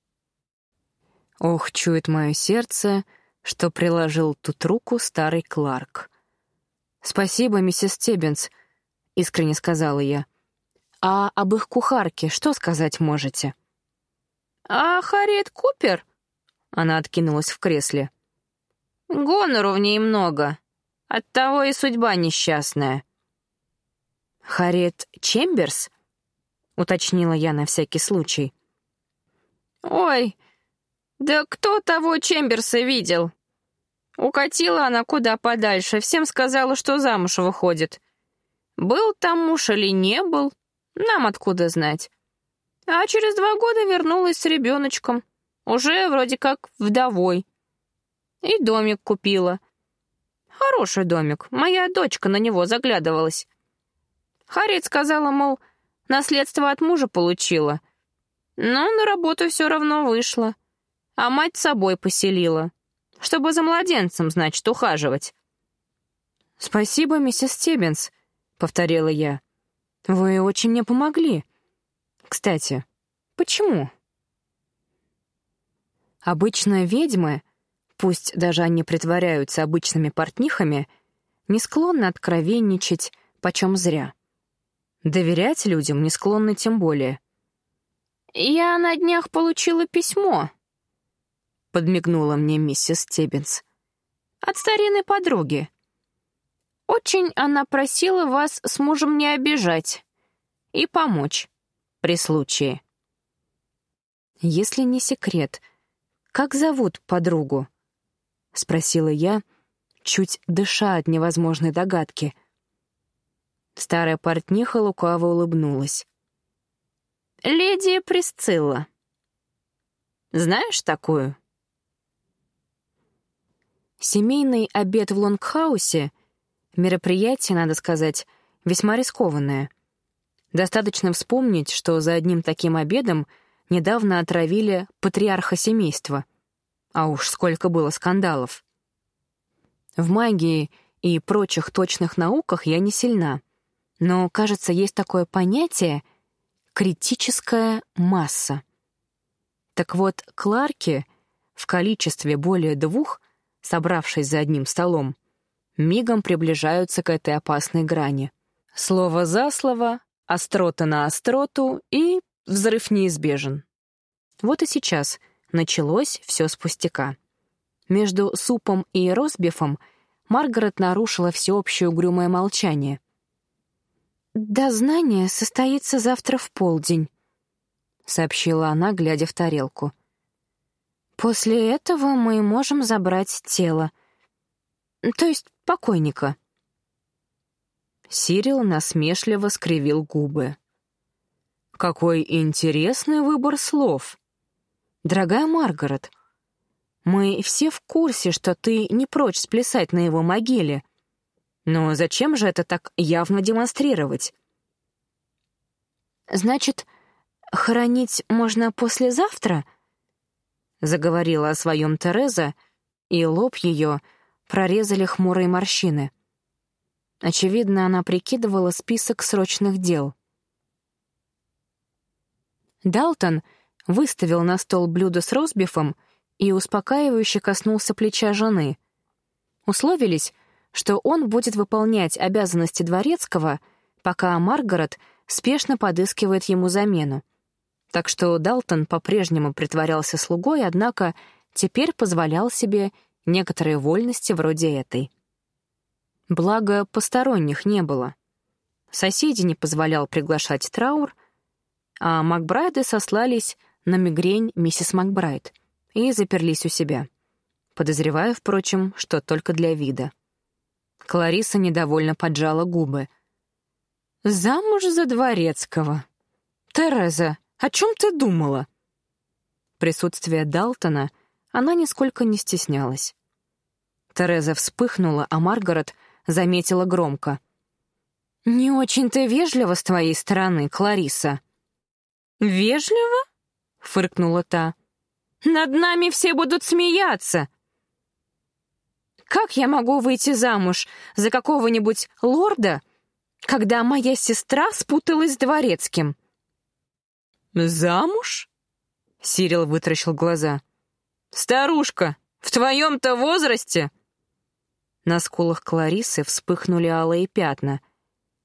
Ох, чует мое сердце, — что приложил тут руку старый Кларк. «Спасибо, миссис Стеббинс», — искренне сказала я. «А об их кухарке что сказать можете?» «А Харриет Купер?» — она откинулась в кресле. «Гонору в ней много. Оттого и судьба несчастная». «Харриет Чемберс?» — уточнила я на всякий случай. «Ой, да кто того Чемберса видел? Укатила она куда подальше, всем сказала, что замуж выходит. Был там муж или не был, нам откуда знать. А через два года вернулась с ребеночком, уже вроде как вдовой. И домик купила. Хороший домик, моя дочка на него заглядывалась. Харриет сказала, мол, наследство от мужа получила. Но на работу все равно вышла а мать с собой поселила, чтобы за младенцем, значит, ухаживать. «Спасибо, миссис Стеббинс», — повторила я. «Вы очень мне помогли. Кстати, почему?» Обычно ведьмы, пусть даже они притворяются обычными портнихами, не склонны откровенничать почем зря. Доверять людям не склонны тем более. «Я на днях получила письмо», — подмигнула мне миссис Теббинс. «От старинной подруги. Очень она просила вас с мужем не обижать и помочь при случае». «Если не секрет, как зовут подругу?» — спросила я, чуть дыша от невозможной догадки. Старая портниха лукаво улыбнулась. «Леди Присцилла. Знаешь такую?» Семейный обед в Лонгхаусе — мероприятие, надо сказать, весьма рискованное. Достаточно вспомнить, что за одним таким обедом недавно отравили патриарха семейства. А уж сколько было скандалов. В магии и прочих точных науках я не сильна. Но, кажется, есть такое понятие — критическая масса. Так вот, Кларки в количестве более двух собравшись за одним столом, мигом приближаются к этой опасной грани. Слово за слово, острота на остроту, и взрыв неизбежен. Вот и сейчас началось все с пустяка. Между супом и ростбифом Маргарет нарушила всеобщее угрюмое молчание. «Дознание состоится завтра в полдень», — сообщила она, глядя в тарелку. После этого мы можем забрать тело. То есть покойника. Сирил насмешливо скривил губы. «Какой интересный выбор слов. Дорогая Маргарет, Мы все в курсе, что ты не прочь сплясать на его могиле. Но зачем же это так явно демонстрировать? Значит, хоронить можно послезавтра? Заговорила о своем Тереза, и лоб ее прорезали хмурые морщины. Очевидно, она прикидывала список срочных дел. Далтон выставил на стол блюдо с ростбифом и успокаивающе коснулся плеча жены. Условились, что он будет выполнять обязанности дворецкого, пока Маргарет спешно подыскивает ему замену. Так что Далтон по-прежнему притворялся слугой, однако теперь позволял себе некоторые вольности вроде этой. Благо, посторонних не было. Соседи не позволял приглашать траур, а Макбрайды сослались на мигрень миссис Макбрайд и заперлись у себя. Подозреваю, впрочем, что только для вида. Клариса недовольно поджала губы. «Замуж за Дворецкого? Тереза, о чем ты думала?» Присутствие Далтона она нисколько не стеснялась. Тереза вспыхнула, а Маргарет заметила громко. «Не очень-то вежливо с твоей стороны, Клариса». «Вежливо?» — фыркнула та. «Над нами все будут смеяться!» «Как я могу выйти замуж за какого-нибудь лорда, когда моя сестра спуталась с дворецким?» «Замуж?» — Сирил вытращил глаза. «Старушка, в твоем-то возрасте?» На скулах Кларисы вспыхнули алые пятна,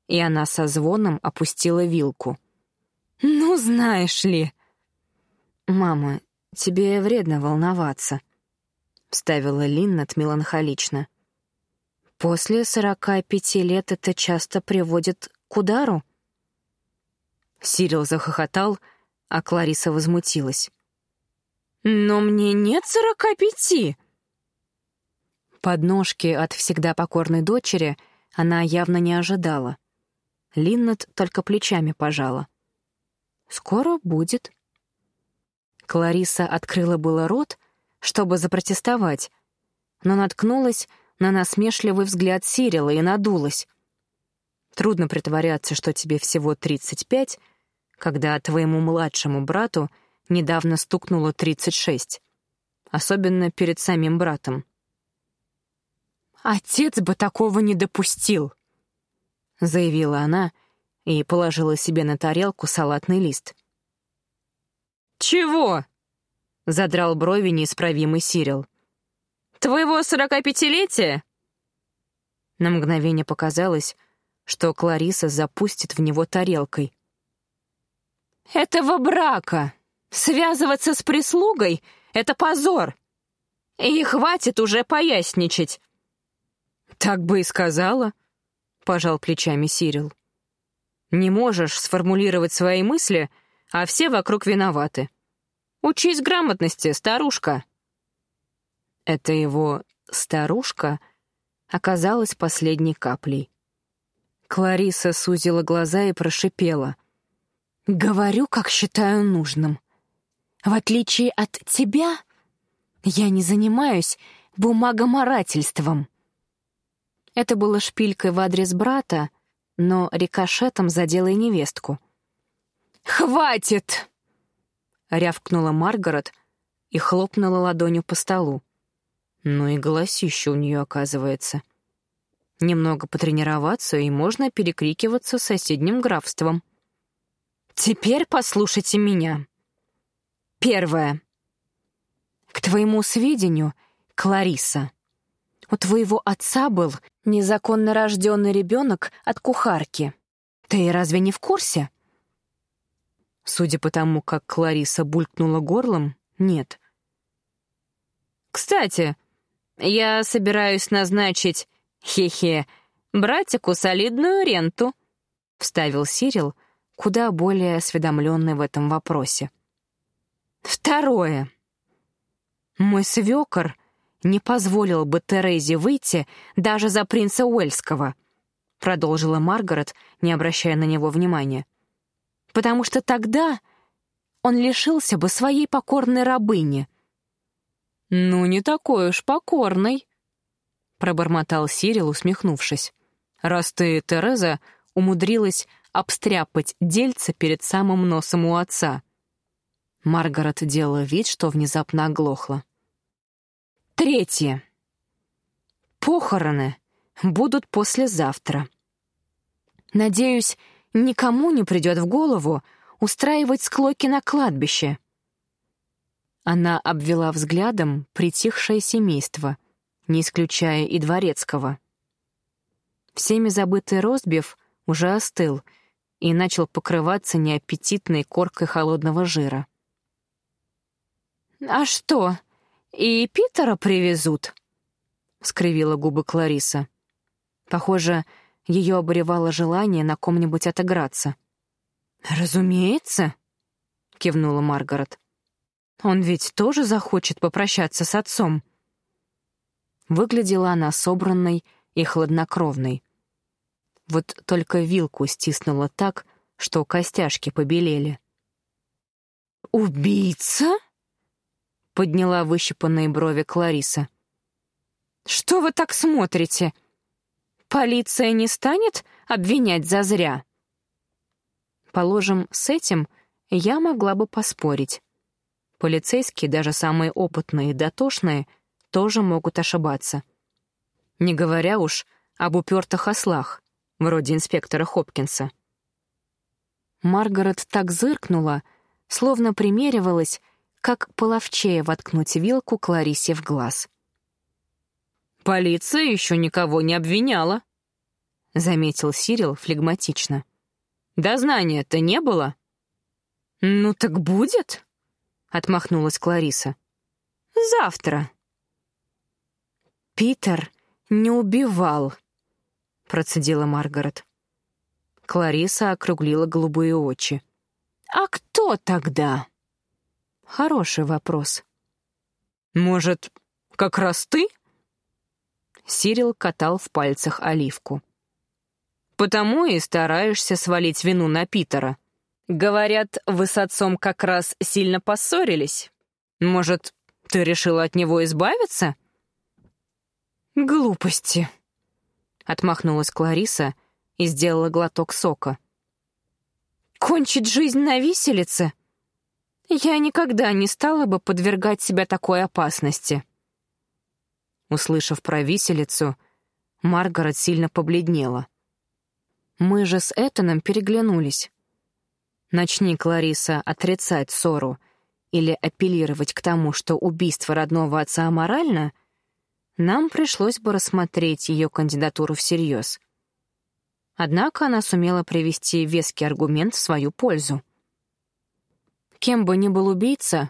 и она со звоном опустила вилку. «Ну, знаешь ли...» «Мама, тебе вредно волноваться», — вставила Линнет меланхолично. «После сорока пяти лет это часто приводит к удару?» Сирил захохотал, а Клариса возмутилась. «Но мне нет сорока пяти!» Подножки от всегда покорной дочери она явно не ожидала. Линнет только плечами пожала. Скоро будет. Клариса открыла было рот, чтобы запротестовать, но наткнулась на насмешливый взгляд Сирила и надулась. Трудно притворяться, что тебе всего 35, когда твоему младшему брату недавно стукнуло 36, особенно перед самим братом. «Отец бы такого не допустил», — заявила она, — и положила себе на тарелку салатный лист. «Чего?» — задрал брови неисправимый Сирил. «Твоего сорокапятилетия?» На мгновение показалось, что Клариса запустит в него тарелкой. «Этого брака! Связываться с прислугой — это позор! И хватит уже поясничать!» «Так бы и сказала», — пожал плечами Сирил. Не можешь сформулировать свои мысли, а все вокруг виноваты. Учись грамотности, старушка. Это его «старушка» оказалась последней каплей. Клариса сузила глаза и прошипела. «Говорю, как считаю нужным. В отличие от тебя, я не занимаюсь бумагоморательством». Это было шпилькой в адрес брата, но рикошетом задела и невестку. «Хватит!» — рявкнула Маргарет и хлопнула ладонью по столу. Ну и голосище у нее оказывается. Немного потренироваться, и можно перекрикиваться с соседним графством. «Теперь послушайте меня. Первое. К твоему сведению, Клариса, у твоего отца был незаконно рожденный ребенок от кухарки. Ты разве не в курсе? Судя по тому, как Клариса булькнула горлом, нет. Кстати, я собираюсь назначить, хе-хе, братику солидную ренту, вставил Сирил, куда более осведомленный в этом вопросе. Второе. Мой свекор — не позволил бы Терезе выйти даже за принца Уэльского, продолжила Маргарет, не обращая на него внимания. Потому что тогда он лишился бы своей покорной рабыни. «Ну, не такой уж покорный», — пробормотал Сирил, усмехнувшись. «Раз ты, Тереза, умудрилась обстряпать дельце перед самым носом у отца». Маргарет делала вид, что внезапно оглохла. Третье. Похороны будут послезавтра. Надеюсь, никому не придет в голову устраивать склоки на кладбище. Она обвела взглядом притихшее семейство, не исключая и дворецкого. Всеми забытый Ростбиф уже остыл и начал покрываться неаппетитной коркой холодного жира. «А что, и Питера привезут?» — скривила губы Клариса. Похоже, ее обуревало желание на ком-нибудь отыграться. «Разумеется», — кивнула Маргарет. Он ведь тоже захочет попрощаться с отцом. Выглядела она собранной и хладнокровной. Вот только вилку стиснула так, что костяшки побелели. «Убийца?» — подняла выщипанные брови Клариса. «Что вы так смотрите? Полиция не станет обвинять зазря?» Положим, с этим я могла бы поспорить. Полицейские, даже самые опытные и дотошные, тоже могут ошибаться. Не говоря уж об упертых ослах, вроде инспектора Хопкинса. Маргарет так зыркнула, словно примеривалась, как половчее воткнуть вилку Кларисе в глаз. «Полиция еще никого не обвиняла», — заметил Сирил флегматично. «Дознания-то не было?» «Ну так будет?» — отмахнулась Клариса. «Завтра». «Питер не убивал», — процедила Маргарет. Клариса округлила голубые очи. «А кто тогда?» «Хороший вопрос». «Может, как раз ты?» Сирил катал в пальцах оливку. «Потому и стараешься свалить вину на Питера», Говорят, вы с отцом как раз сильно поссорились. Может, ты решила от него избавиться? Глупости. Отмахнулась Клариса и сделала глоток сока. Кончить жизнь на виселице? Я никогда не стала бы подвергать себя такой опасности. Услышав про виселицу, Маргарет сильно побледнела. Мы же с Этаном переглянулись. Начни, Клариса, отрицать ссору или апеллировать к тому, что убийство родного отца аморально, нам пришлось бы рассмотреть ее кандидатуру всерьез. Однако она сумела привести веский аргумент в свою пользу. Кем бы ни был убийца,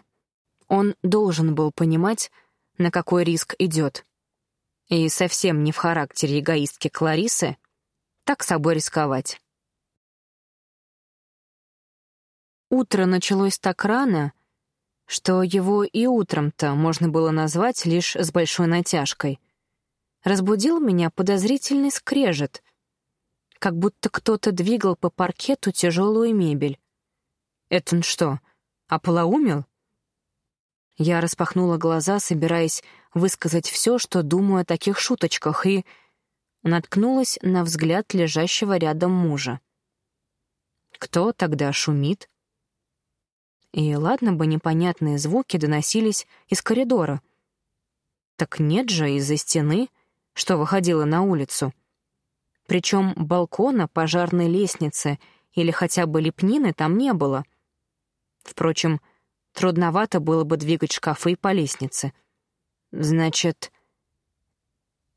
он должен был понимать, на какой риск идет. И совсем не в характере эгоистки Кларисы так собой рисковать. Утро началось так рано, что его и утром-то можно было назвать лишь с большой натяжкой. Разбудил меня подозрительный скрежет, как будто кто-то двигал по паркету тяжелую мебель. Это он что, ополоумел? Я распахнула глаза, собираясь высказать все, что думаю о таких шуточках, и наткнулась на взгляд лежащего рядом мужа. Кто тогда шумит? И ладно бы непонятные звуки доносились из коридора. Так нет же из-за стены, что выходила на улицу. Причем балкона, пожарной лестницы или хотя бы лепнины там не было. Впрочем, трудновато было бы двигать шкафы по лестнице. Значит,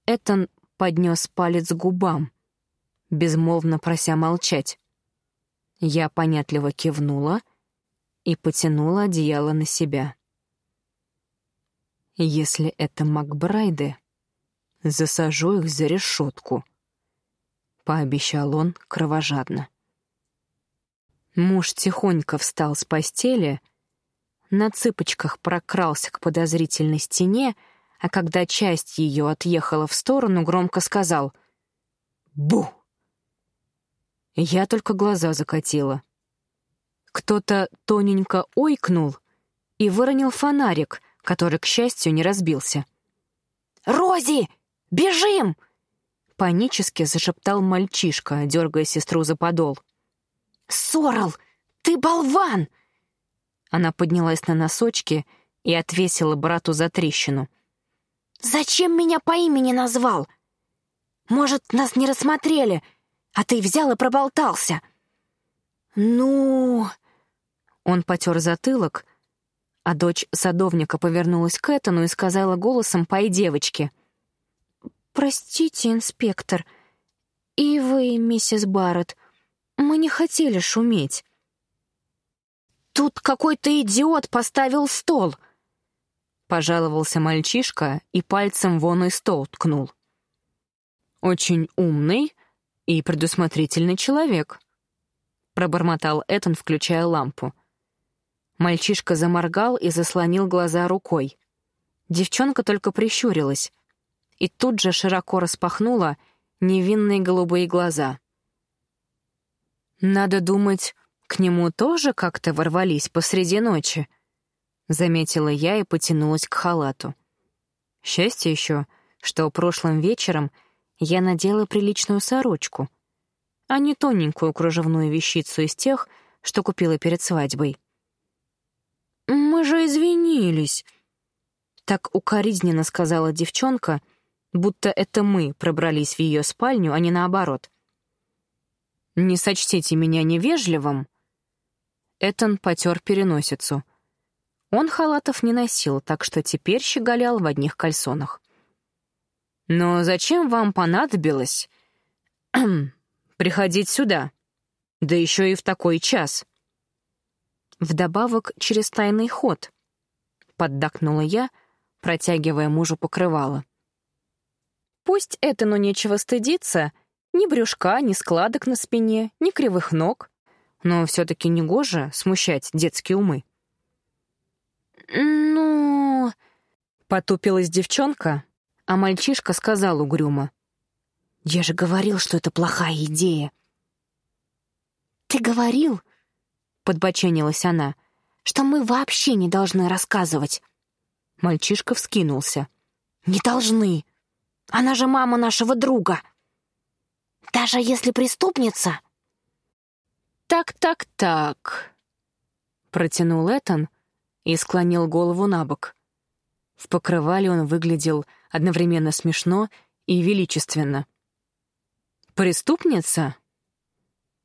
Этон поднес палец к губам, безмолвно прося молчать. Я понятливо кивнула — и потянула одеяло на себя. «Если это Макбрайды, засажу их за решетку», — пообещал он кровожадно. Муж тихонько встал с постели, на цыпочках прокрался к подозрительной стене, а когда часть ее отъехала в сторону, громко сказал «Бу!». Я только глаза закатила. Кто-то тоненько ойкнул и выронил фонарик, который, к счастью, не разбился. «Рози, бежим!» Панически зашептал мальчишка, дергая сестру за подол. «Сорал, ты болван!» Она поднялась на носочки и отвесила брату за трещину. «Зачем меня по имени назвал? Может, нас не рассмотрели, а ты взял и проболтался?» «Ну...» Он потер затылок, а дочь садовника повернулась к Этану и сказала голосом «Пой, девочки». «Простите, инспектор, и вы, миссис Барретт, мы не хотели шуметь». «Тут какой-то идиот поставил стол!» Пожаловался мальчишка и пальцем вон и стол ткнул. «Очень умный и предусмотрительный человек», — пробормотал Этан, включая лампу. Мальчишка заморгал и заслонил глаза рукой. Девчонка только прищурилась и тут же широко распахнула невинные голубые глаза. «Надо думать, к нему тоже как-то ворвались посреди ночи», — заметила я и потянулась к халату. Счастье еще, что прошлым вечером я надела приличную сорочку, а не тоненькую кружевную вещицу из тех, что купила перед свадьбой. «Мы же извинились», — так укоризненно сказала девчонка, будто это мы пробрались в ее спальню, а не наоборот. «Не сочтите меня невежливым». Этон потер переносицу. Он халатов не носил, так что теперь щеголял в одних кальсонах. «Но зачем вам понадобилось приходить сюда? Да еще и в такой час?» Вдобавок через тайный ход. Поддакнула я, протягивая мужу покрывало. Пусть это, но нечего стыдиться. Ни брюшка, ни складок на спине, ни кривых ног. Но все-таки негоже смущать детские умы. «Ну...» — потупилась девчонка, а мальчишка сказал угрюмо. «Я же говорил, что это плохая идея». «Ты говорил?» — подбоченилась она, — «что мы вообще не должны рассказывать». Мальчишка вскинулся. «Не должны. Она же мама нашего друга. Даже если преступница...» «Так-так-так», — протянул Этан и склонил голову на бок. В покрывале он выглядел одновременно смешно и величественно. «Преступница?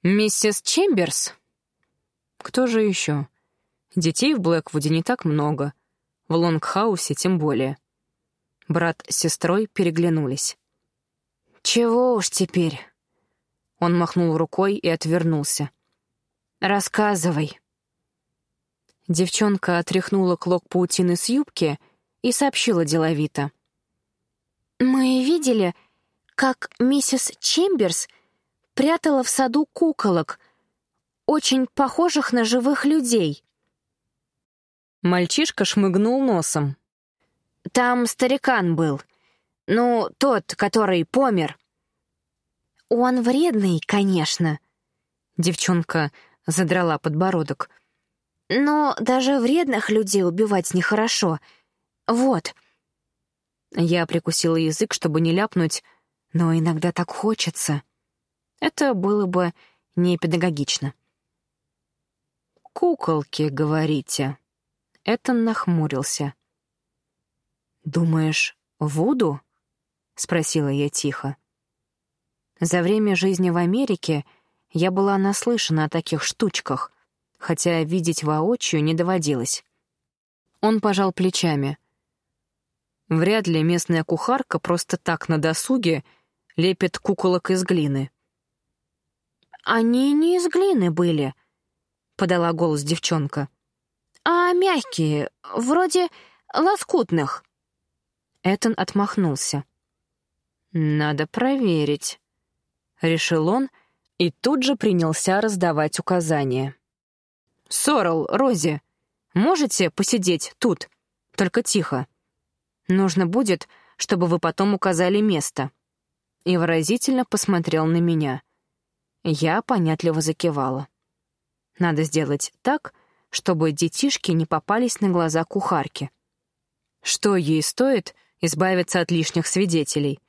Миссис Чемберс?» Кто же еще? Детей в Блэквуде не так много. В Лонгхаусе тем более. Брат с сестрой переглянулись. «Чего уж теперь?» Он махнул рукой и отвернулся. «Рассказывай». Девчонка отряхнула клок паутины с юбки и сообщила деловито. «Мы видели, как миссис Чемберс прятала в саду куколок, очень похожих на живых людей. Мальчишка шмыгнул носом. Там старикан был. Ну, тот, который помер. Он вредный, конечно. Девчонка задрала подбородок. Но даже вредных людей убивать нехорошо. Вот. Я прикусила язык, чтобы не ляпнуть, но иногда так хочется. Это было бы не педагогично. «Куколки, говорите?» Этон нахмурился. «Думаешь, Вуду?» — спросила я тихо. За время жизни в Америке я была наслышана о таких штучках, хотя видеть воочию не доводилось. Он пожал плечами. Вряд ли местная кухарка просто так на досуге лепит куколок из глины. «Они не из глины были», — подала голос девчонка. «А мягкие, вроде лоскутных». Этон отмахнулся. «Надо проверить», — решил он и тут же принялся раздавать указания. «Сорел, Рози, можете посидеть тут? Только тихо. Нужно будет, чтобы вы потом указали место». И выразительно посмотрел на меня. Я понятливо закивала. Надо сделать так, чтобы детишки не попались на глаза кухарки. Что ей стоит избавиться от лишних свидетелей?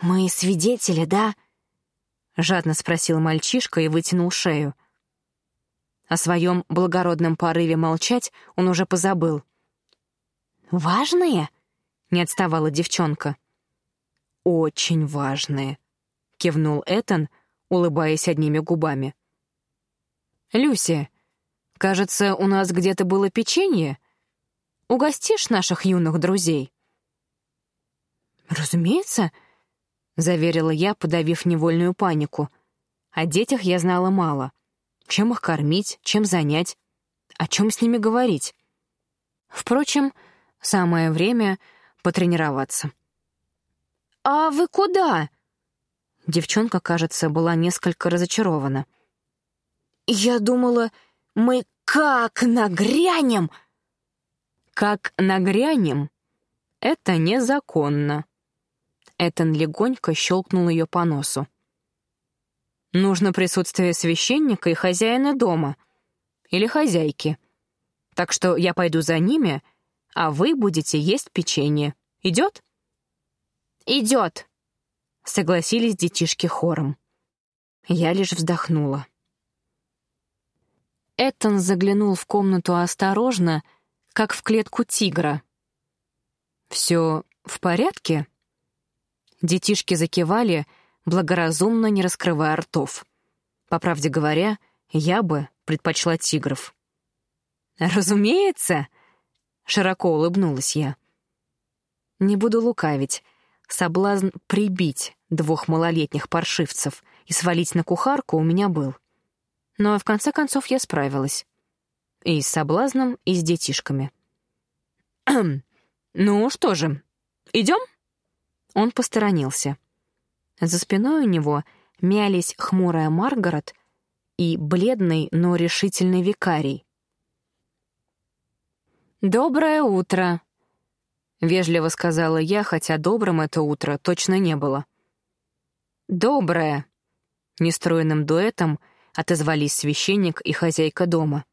«Мы свидетели, да?» — жадно спросил мальчишка и вытянул шею. О своем благородном порыве молчать он уже позабыл. «Важные?» — не отставала девчонка. «Очень важные», — кивнул Этан, улыбаясь одними губами. «Люся, кажется, у нас где-то было печенье. Угостишь наших юных друзей?» «Разумеется», — заверила я, подавив невольную панику. О детях я знала мало. Чем их кормить, чем занять, о чем с ними говорить. Впрочем, самое время потренироваться. «А вы куда?» Девчонка, кажется, была несколько разочарована. «Я думала, мы как нагрянем!» «Как нагрянем? Это незаконно». Этан легонько щелкнул ее по носу. «Нужно присутствие священника и хозяина дома. Или хозяйки. Так что я пойду за ними, а вы будете есть печенье. Идет?» «Идет», — согласились детишки хором. Я лишь вздохнула. Эттон заглянул в комнату осторожно, как в клетку тигра. «Все в порядке?» Детишки закивали, благоразумно не раскрывая ртов. По правде говоря, я бы предпочла тигров. «Разумеется!» — широко улыбнулась я. «Не буду лукавить соблазн прибить двух малолетних паршивцев и свалить на кухарку у меня был. Но в конце концов я справилась. И с соблазном, и с детишками. «Ну что же, идем?» Он посторонился. За спиной у него мялись хмурая Маргарет и бледный, но решительный викарий. «Доброе утро!» — вежливо сказала я, хотя добрым это утро точно не было. «Доброе!» — нестроенным дуэтом отозвались священник и хозяйка дома.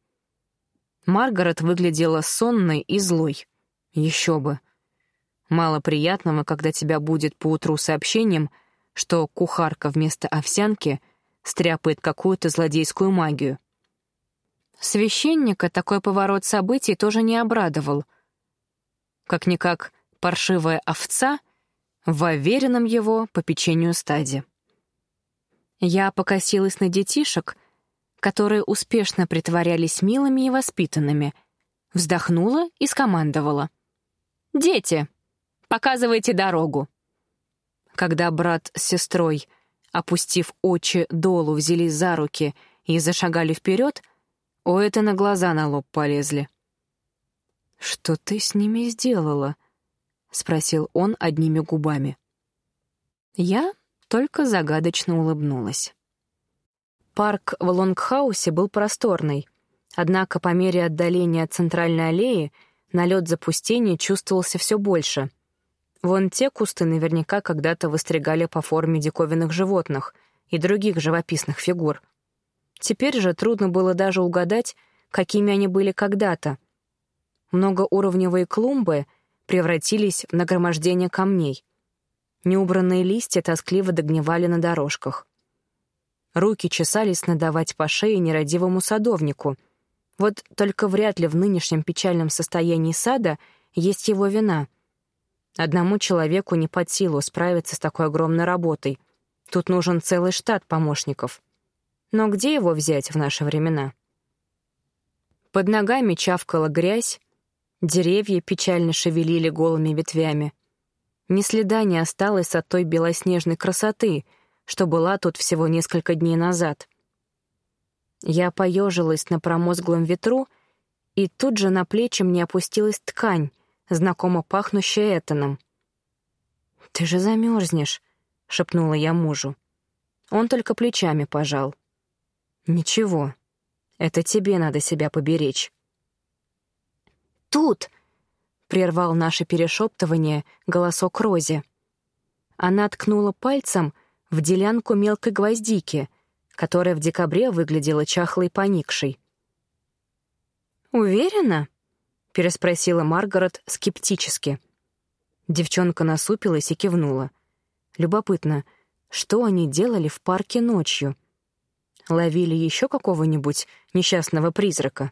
Маргарет выглядела сонной и злой. Еще бы. Мало приятного, когда тебя будет поутру сообщением, что кухарка вместо овсянки стряпает какую-то злодейскую магию. Священника такой поворот событий тоже не обрадовал — как-никак паршивая овца в уверенном его по печенью стаде. Я покосилась на детишек, которые успешно притворялись милыми и воспитанными, вздохнула и скомандовала. «Дети, показывайте дорогу!» Когда брат с сестрой, опустив очи долу, взялись за руки и зашагали вперед, у это на глаза на лоб полезли. «Что ты с ними сделала?» — спросил он одними губами. Я только загадочно улыбнулась. Парк в Лонгхаусе был просторный, однако по мере отдаления от центральной аллеи налет запустения чувствовался все больше. Вон те кусты наверняка когда-то выстригали по форме диковинных животных и других живописных фигур. Теперь же трудно было даже угадать, какими они были когда-то — Многоуровневые клумбы превратились в нагромождение камней. Неубранные листья тоскливо догнивали на дорожках. Руки чесались надавать по шее нерадивому садовнику. Вот только вряд ли в нынешнем печальном состоянии сада есть его вина. Одному человеку не под силу справиться с такой огромной работой. Тут нужен целый штат помощников. Но где его взять в наши времена? Под ногами чавкала грязь, Деревья печально шевелили голыми ветвями. Ни следа не осталось от той белоснежной красоты, что была тут всего несколько дней назад. Я поежилась на промозглом ветру, и тут же на плечи мне опустилась ткань, знакомо пахнущая этаном. «Ты же замерзнешь», — шепнула я мужу. Он только плечами пожал. «Ничего, это тебе надо себя поберечь» тут!» — прервал наше перешептывание голосок Рози. Она ткнула пальцем в делянку мелкой гвоздики, которая в декабре выглядела чахлой поникшей. «Уверена?» — переспросила Маргарет скептически. Девчонка насупилась и кивнула. Любопытно, что они делали в парке ночью? Ловили еще какого-нибудь несчастного призрака?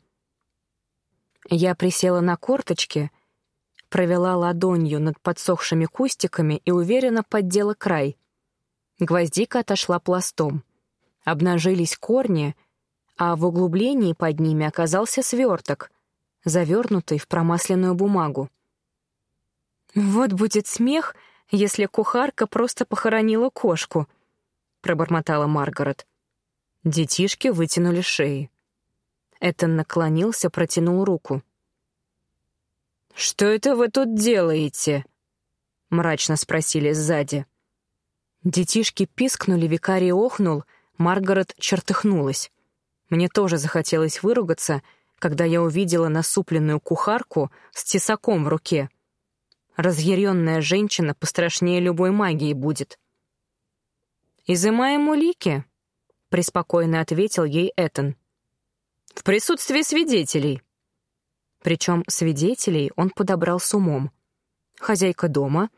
Я присела на корточки, провела ладонью над подсохшими кустиками и уверенно поддела край. Гвоздика отошла пластом. Обнажились корни, а в углублении под ними оказался сверток, завернутый в промасленную бумагу. «Вот будет смех, если кухарка просто похоронила кошку», — пробормотала Маргарет. Детишки вытянули шеи. Этон наклонился, протянул руку. «Что это вы тут делаете?» — мрачно спросили сзади. Детишки пискнули, викарий охнул, Маргарет чертыхнулась. Мне тоже захотелось выругаться — когда я увидела насупленную кухарку с тесаком в руке. Разъяренная женщина пострашнее любой магии будет. «Изымаем улики», — преспокойно ответил ей Этан. «В присутствии свидетелей». Причем свидетелей он подобрал с умом. Хозяйка дома,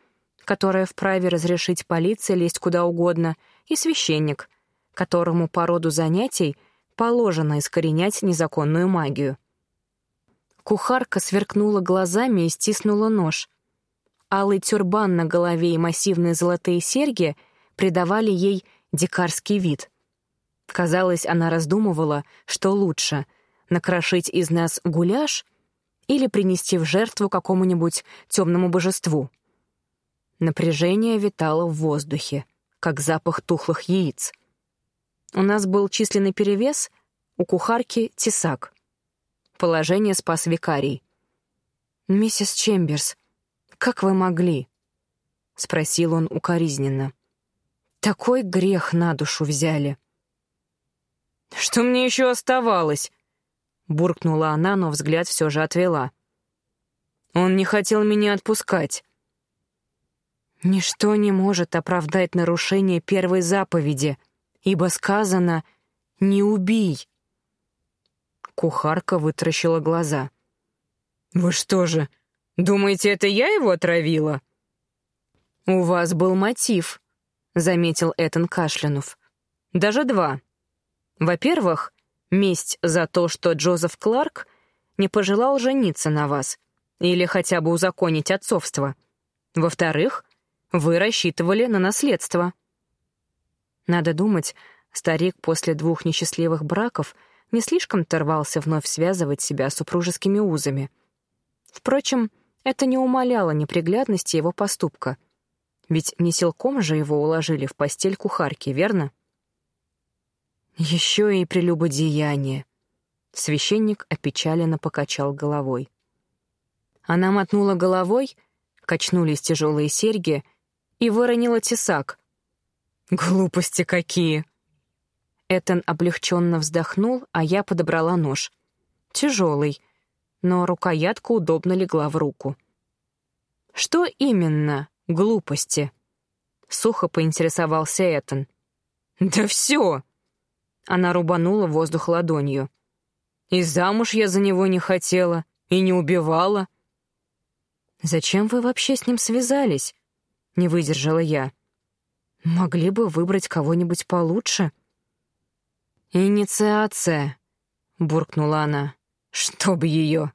которая вправе разрешить полиции лезть куда угодно, и священник, которому по роду занятий — положено искоренять незаконную магию. Кухарка сверкнула глазами и стиснула нож. Алый тюрбан на голове и массивные золотые серьги придавали ей дикарский вид. Казалось, она раздумывала, что лучше — накрошить из нас гуляш или принести в жертву какому-нибудь темному божеству. Напряжение витало в воздухе, как запах тухлых яиц — у нас был численный перевес, у кухарки — тесак. Положение спас викарий. «Миссис Чемберс, как вы могли?» — спросил он укоризненно. «Такой грех на душу взяли». «Что мне еще оставалось?» — буркнула она, но взгляд все же отвела. «Он не хотел меня отпускать». «Ничто не может оправдать нарушение первой заповеди», ибо сказано «не убий». Кухарка вытаращила глаза. «Вы что же, думаете, это я его отравила?» «У вас был мотив», — заметил Этан Кашлянув. «Даже два. Во-первых, месть за то, что Джозеф Кларк не пожелал жениться на вас или хотя бы узаконить отцовство. Во-вторых, вы рассчитывали на наследство». Надо думать, старик после двух несчастливых браков не слишком торвался вновь связывать себя супружескими узами. Впрочем, это не умаляло неприглядности его поступка. Ведь не силком же его уложили в постель кухарки, верно? Еще и прелюбодеяние. Священник опечаленно покачал головой. Она мотнула головой, качнулись тяжелые серьги и выронила тесак — «Глупости какие!» Этан облегченно вздохнул, а я подобрала нож. Тяжелый, но рукоятка удобно легла в руку. «Что именно глупости?» Сухо поинтересовался Этан. «Да все!» Она рубанула воздух ладонью. «И замуж я за него не хотела, и не убивала». «Зачем вы вообще с ним связались?» — не выдержала я. Могли бы выбрать кого-нибудь получше. «Инициация», — буркнула она. «Чтоб ее!»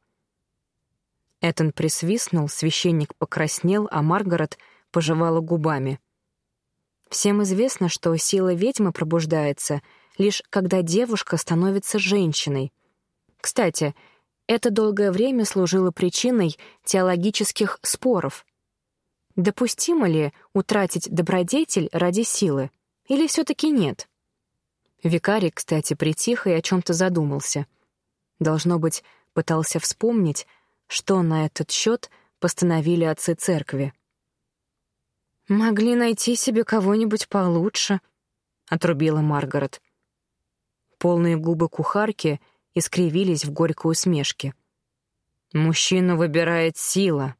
Этон присвистнул, священник покраснел, а Маргарет пожевала губами. Всем известно, что сила ведьмы пробуждается лишь когда девушка становится женщиной. Кстати, это долгое время служило причиной теологических споров — Допустимо ли утратить добродетель ради силы? Или все-таки нет? Викарий, кстати, притих и о чем-то задумался. Должно быть, пытался вспомнить, что на этот счет постановили отцы церкви. «Могли найти себе кого-нибудь получше», — отрубила Маргарет. Полные губы кухарки искривились в горькой усмешке. «Мужчину выбирает сила»,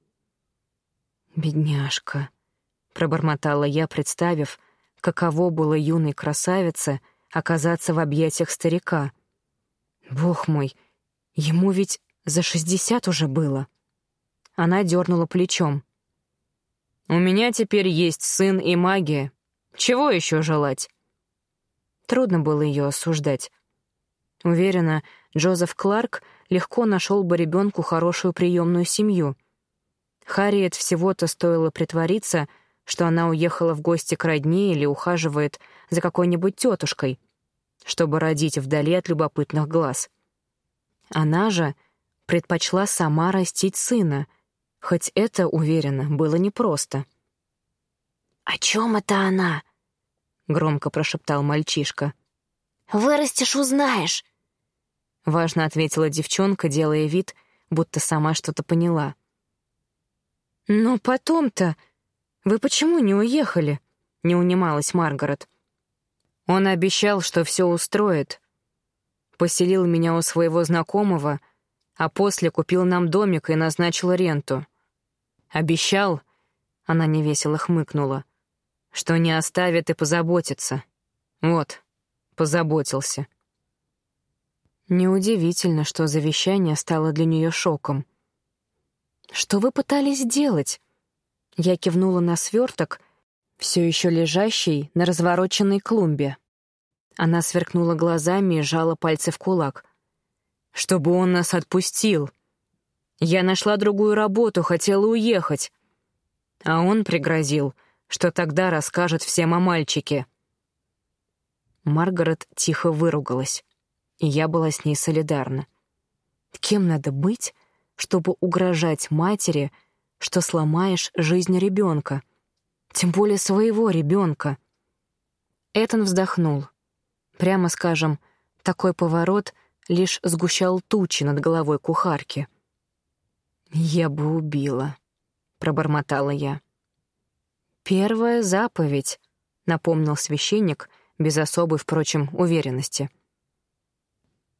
«Бедняжка», — пробормотала я, представив, каково было юной красавице оказаться в объятиях старика. «Бог мой, ему ведь за шестьдесят уже было. Она дернула плечом. «У меня теперь есть сын и магия. Чего еще желать?» Трудно было ее осуждать. Уверена, Джозеф Кларк легко нашел бы ребенку хорошую приемную семью. Харриет всего-то стоило притвориться, что она уехала в гости к родне или ухаживает за какой-нибудь тетушкой, чтобы родить вдали от любопытных глаз. Она же предпочла сама растить сына, хоть это, уверена, было непросто. «О чем это она?» — громко прошептал мальчишка. «Вырастешь, узнаешь», — важно ответила девчонка, делая вид, будто сама что-то поняла. «Но потом-то... Вы почему не уехали?» — не унималась Маргарет. Он обещал, что все устроит. Поселил меня у своего знакомого, а после купил нам домик и назначил ренту. Обещал, она невесело хмыкнула, что не оставит и позаботится. Вот, позаботился. Неудивительно, что завещание стало для нее шоком. «Что вы пытались сделать?» Я кивнула на сверток, все еще лежащий на развороченной клумбе. Она сверкнула глазами и сжала пальцы в кулак. «Чтобы он нас отпустил. Я нашла другую работу, хотела уехать. А он пригрозил, что тогда расскажет всем о мальчике». Маргарет тихо выругалась, и я была с ней солидарна. Кем надо быть, чтобы угрожать матери, что сломаешь жизнь ребенка, тем более своего ребенка? Этон вздохнул. Прямо скажем, такой поворот лишь сгущал тучи над головой кухарки. «Я бы убила», — пробормотала я. «Первая заповедь», — напомнил священник, без особой, впрочем, уверенности.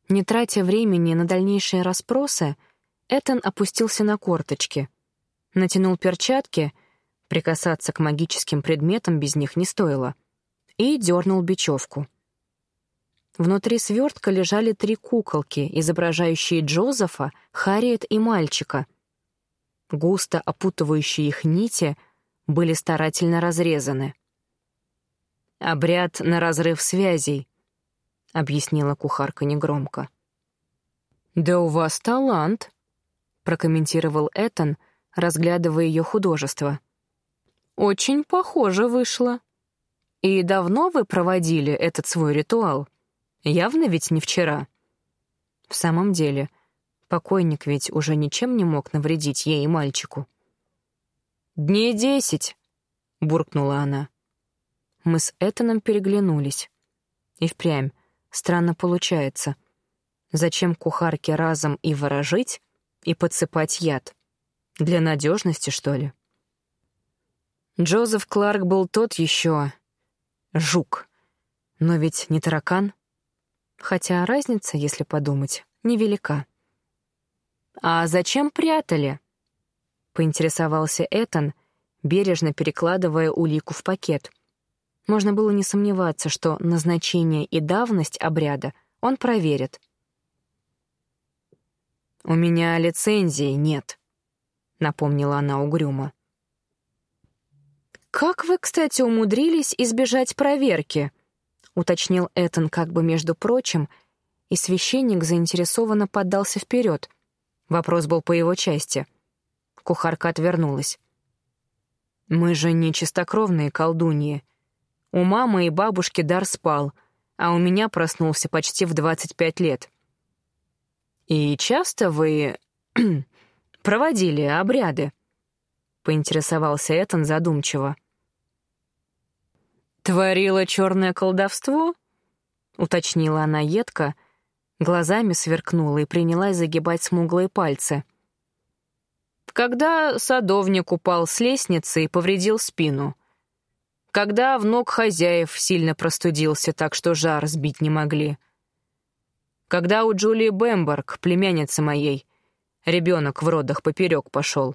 Не тратя времени на дальнейшие расспросы, Этан опустился на корточки, натянул перчатки, прикасаться к магическим предметам без них не стоило, и дернул бечевку. Внутри свертка лежали три куколки, изображающие Джозефа, Харриет и мальчика. Густо опутывающие их нити были старательно разрезаны. «Обряд на разрыв связей», — объяснила кухарка негромко. «Да у вас талант», прокомментировал Этан, разглядывая ее художество. Очень похоже вышло. И давно вы проводили этот свой ритуал? Явно ведь не вчера. В самом деле, покойник ведь уже ничем не мог навредить ей и мальчику. «Дней десять», — буркнула она. Мы с Этаном переглянулись. И впрямь, странно получается. Зачем кухарке разом и ворожить, и подсыпать яд. Для надежности, что ли? Джозеф Кларк был тот еще жук. Но ведь не таракан. Хотя разница, если подумать, невелика. «А зачем прятали?» — поинтересовался Этан, бережно перекладывая улику в пакет. Можно было не сомневаться, что назначение и давность обряда он проверит — «У меня лицензии нет», — напомнила она угрюмо. «Как вы, кстати, умудрились избежать проверки?» — уточнил Этан как бы между прочим, и священник заинтересованно поддался вперед. Вопрос был по его части. Кухарка отвернулась. «Мы же не чистокровные колдуньи. У мамы и бабушки дар спал, а у меня проснулся почти в 25 лет. «И часто вы проводили обряды?» — поинтересовался Этан задумчиво. «Творила черное колдовство?» — уточнила она едко, глазами сверкнула и принялась загибать смуглые пальцы. «Когда садовник упал с лестницы и повредил спину. Когда в ног хозяев сильно простудился, так что жар сбить не могли» когда у Джулии Бэмберг, племянницы моей, ребенок в родах поперек пошел.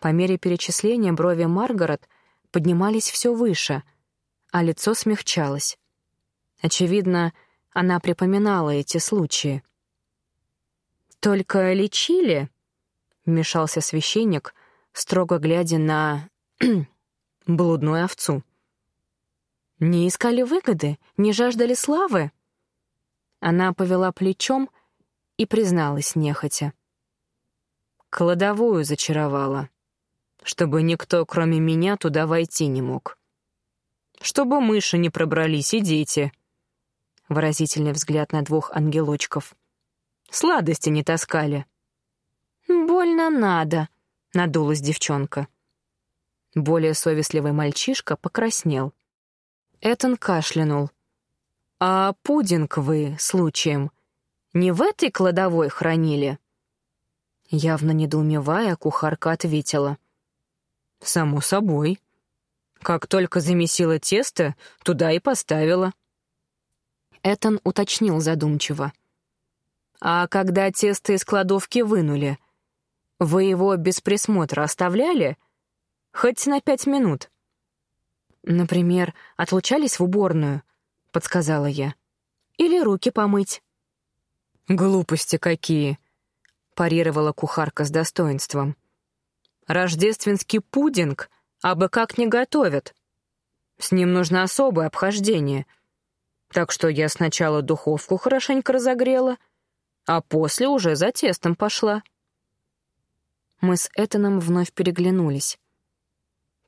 По мере перечисления брови Маргарет поднимались все выше, а лицо смягчалось. Очевидно, она припоминала эти случаи. «Только лечили?» — вмешался священник, строго глядя на блудную овцу. «Не искали выгоды? Не жаждали славы?» Она повела плечом и призналась нехотя. «Кладовую зачаровала, чтобы никто, кроме меня, туда войти не мог. Чтобы мыши не пробрались и дети». Выразительный взгляд на двух ангелочков. «Сладости не таскали». «Больно надо», — надулась девчонка. Более совестливый мальчишка покраснел. Этон кашлянул. «А пудинг вы, случаем, не в этой кладовой хранили?» Явно недоумевая, кухарка ответила. «Само собой. Как только замесила тесто, туда и поставила». Этон уточнил задумчиво. «А когда тесто из кладовки вынули, вы его без присмотра оставляли? Хоть на пять минут?» «Например, отлучались в уборную», — подсказала я. «Или руки помыть». «Глупости какие!» — парировала кухарка с достоинством. «Рождественский пудинг абы как не готовят. С ним нужно особое обхождение. Так что я сначала духовку хорошенько разогрела, а после уже за тестом пошла». Мы с Этаном вновь переглянулись.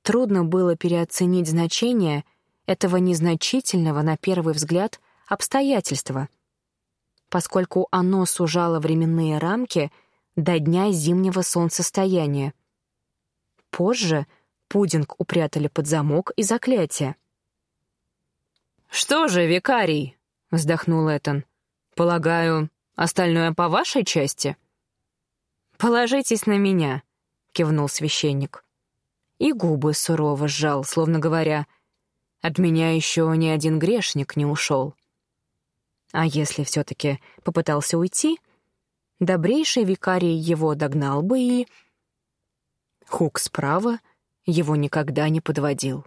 Трудно было переоценить значение этого незначительного, на первый взгляд, обстоятельства, поскольку оно сужало временные рамки до дня зимнего солнцестояния. Позже пудинг упрятали под замок и заклятие. «Что же, викарий?» — вздохнул Этан. «Полагаю, остальное по вашей части?» «Положитесь на меня», — кивнул священник и губы сурово сжал, словно говоря, «От меня еще ни один грешник не ушел». А если все-таки попытался уйти, добрейший викарий его догнал бы и... Хук справа его никогда не подводил.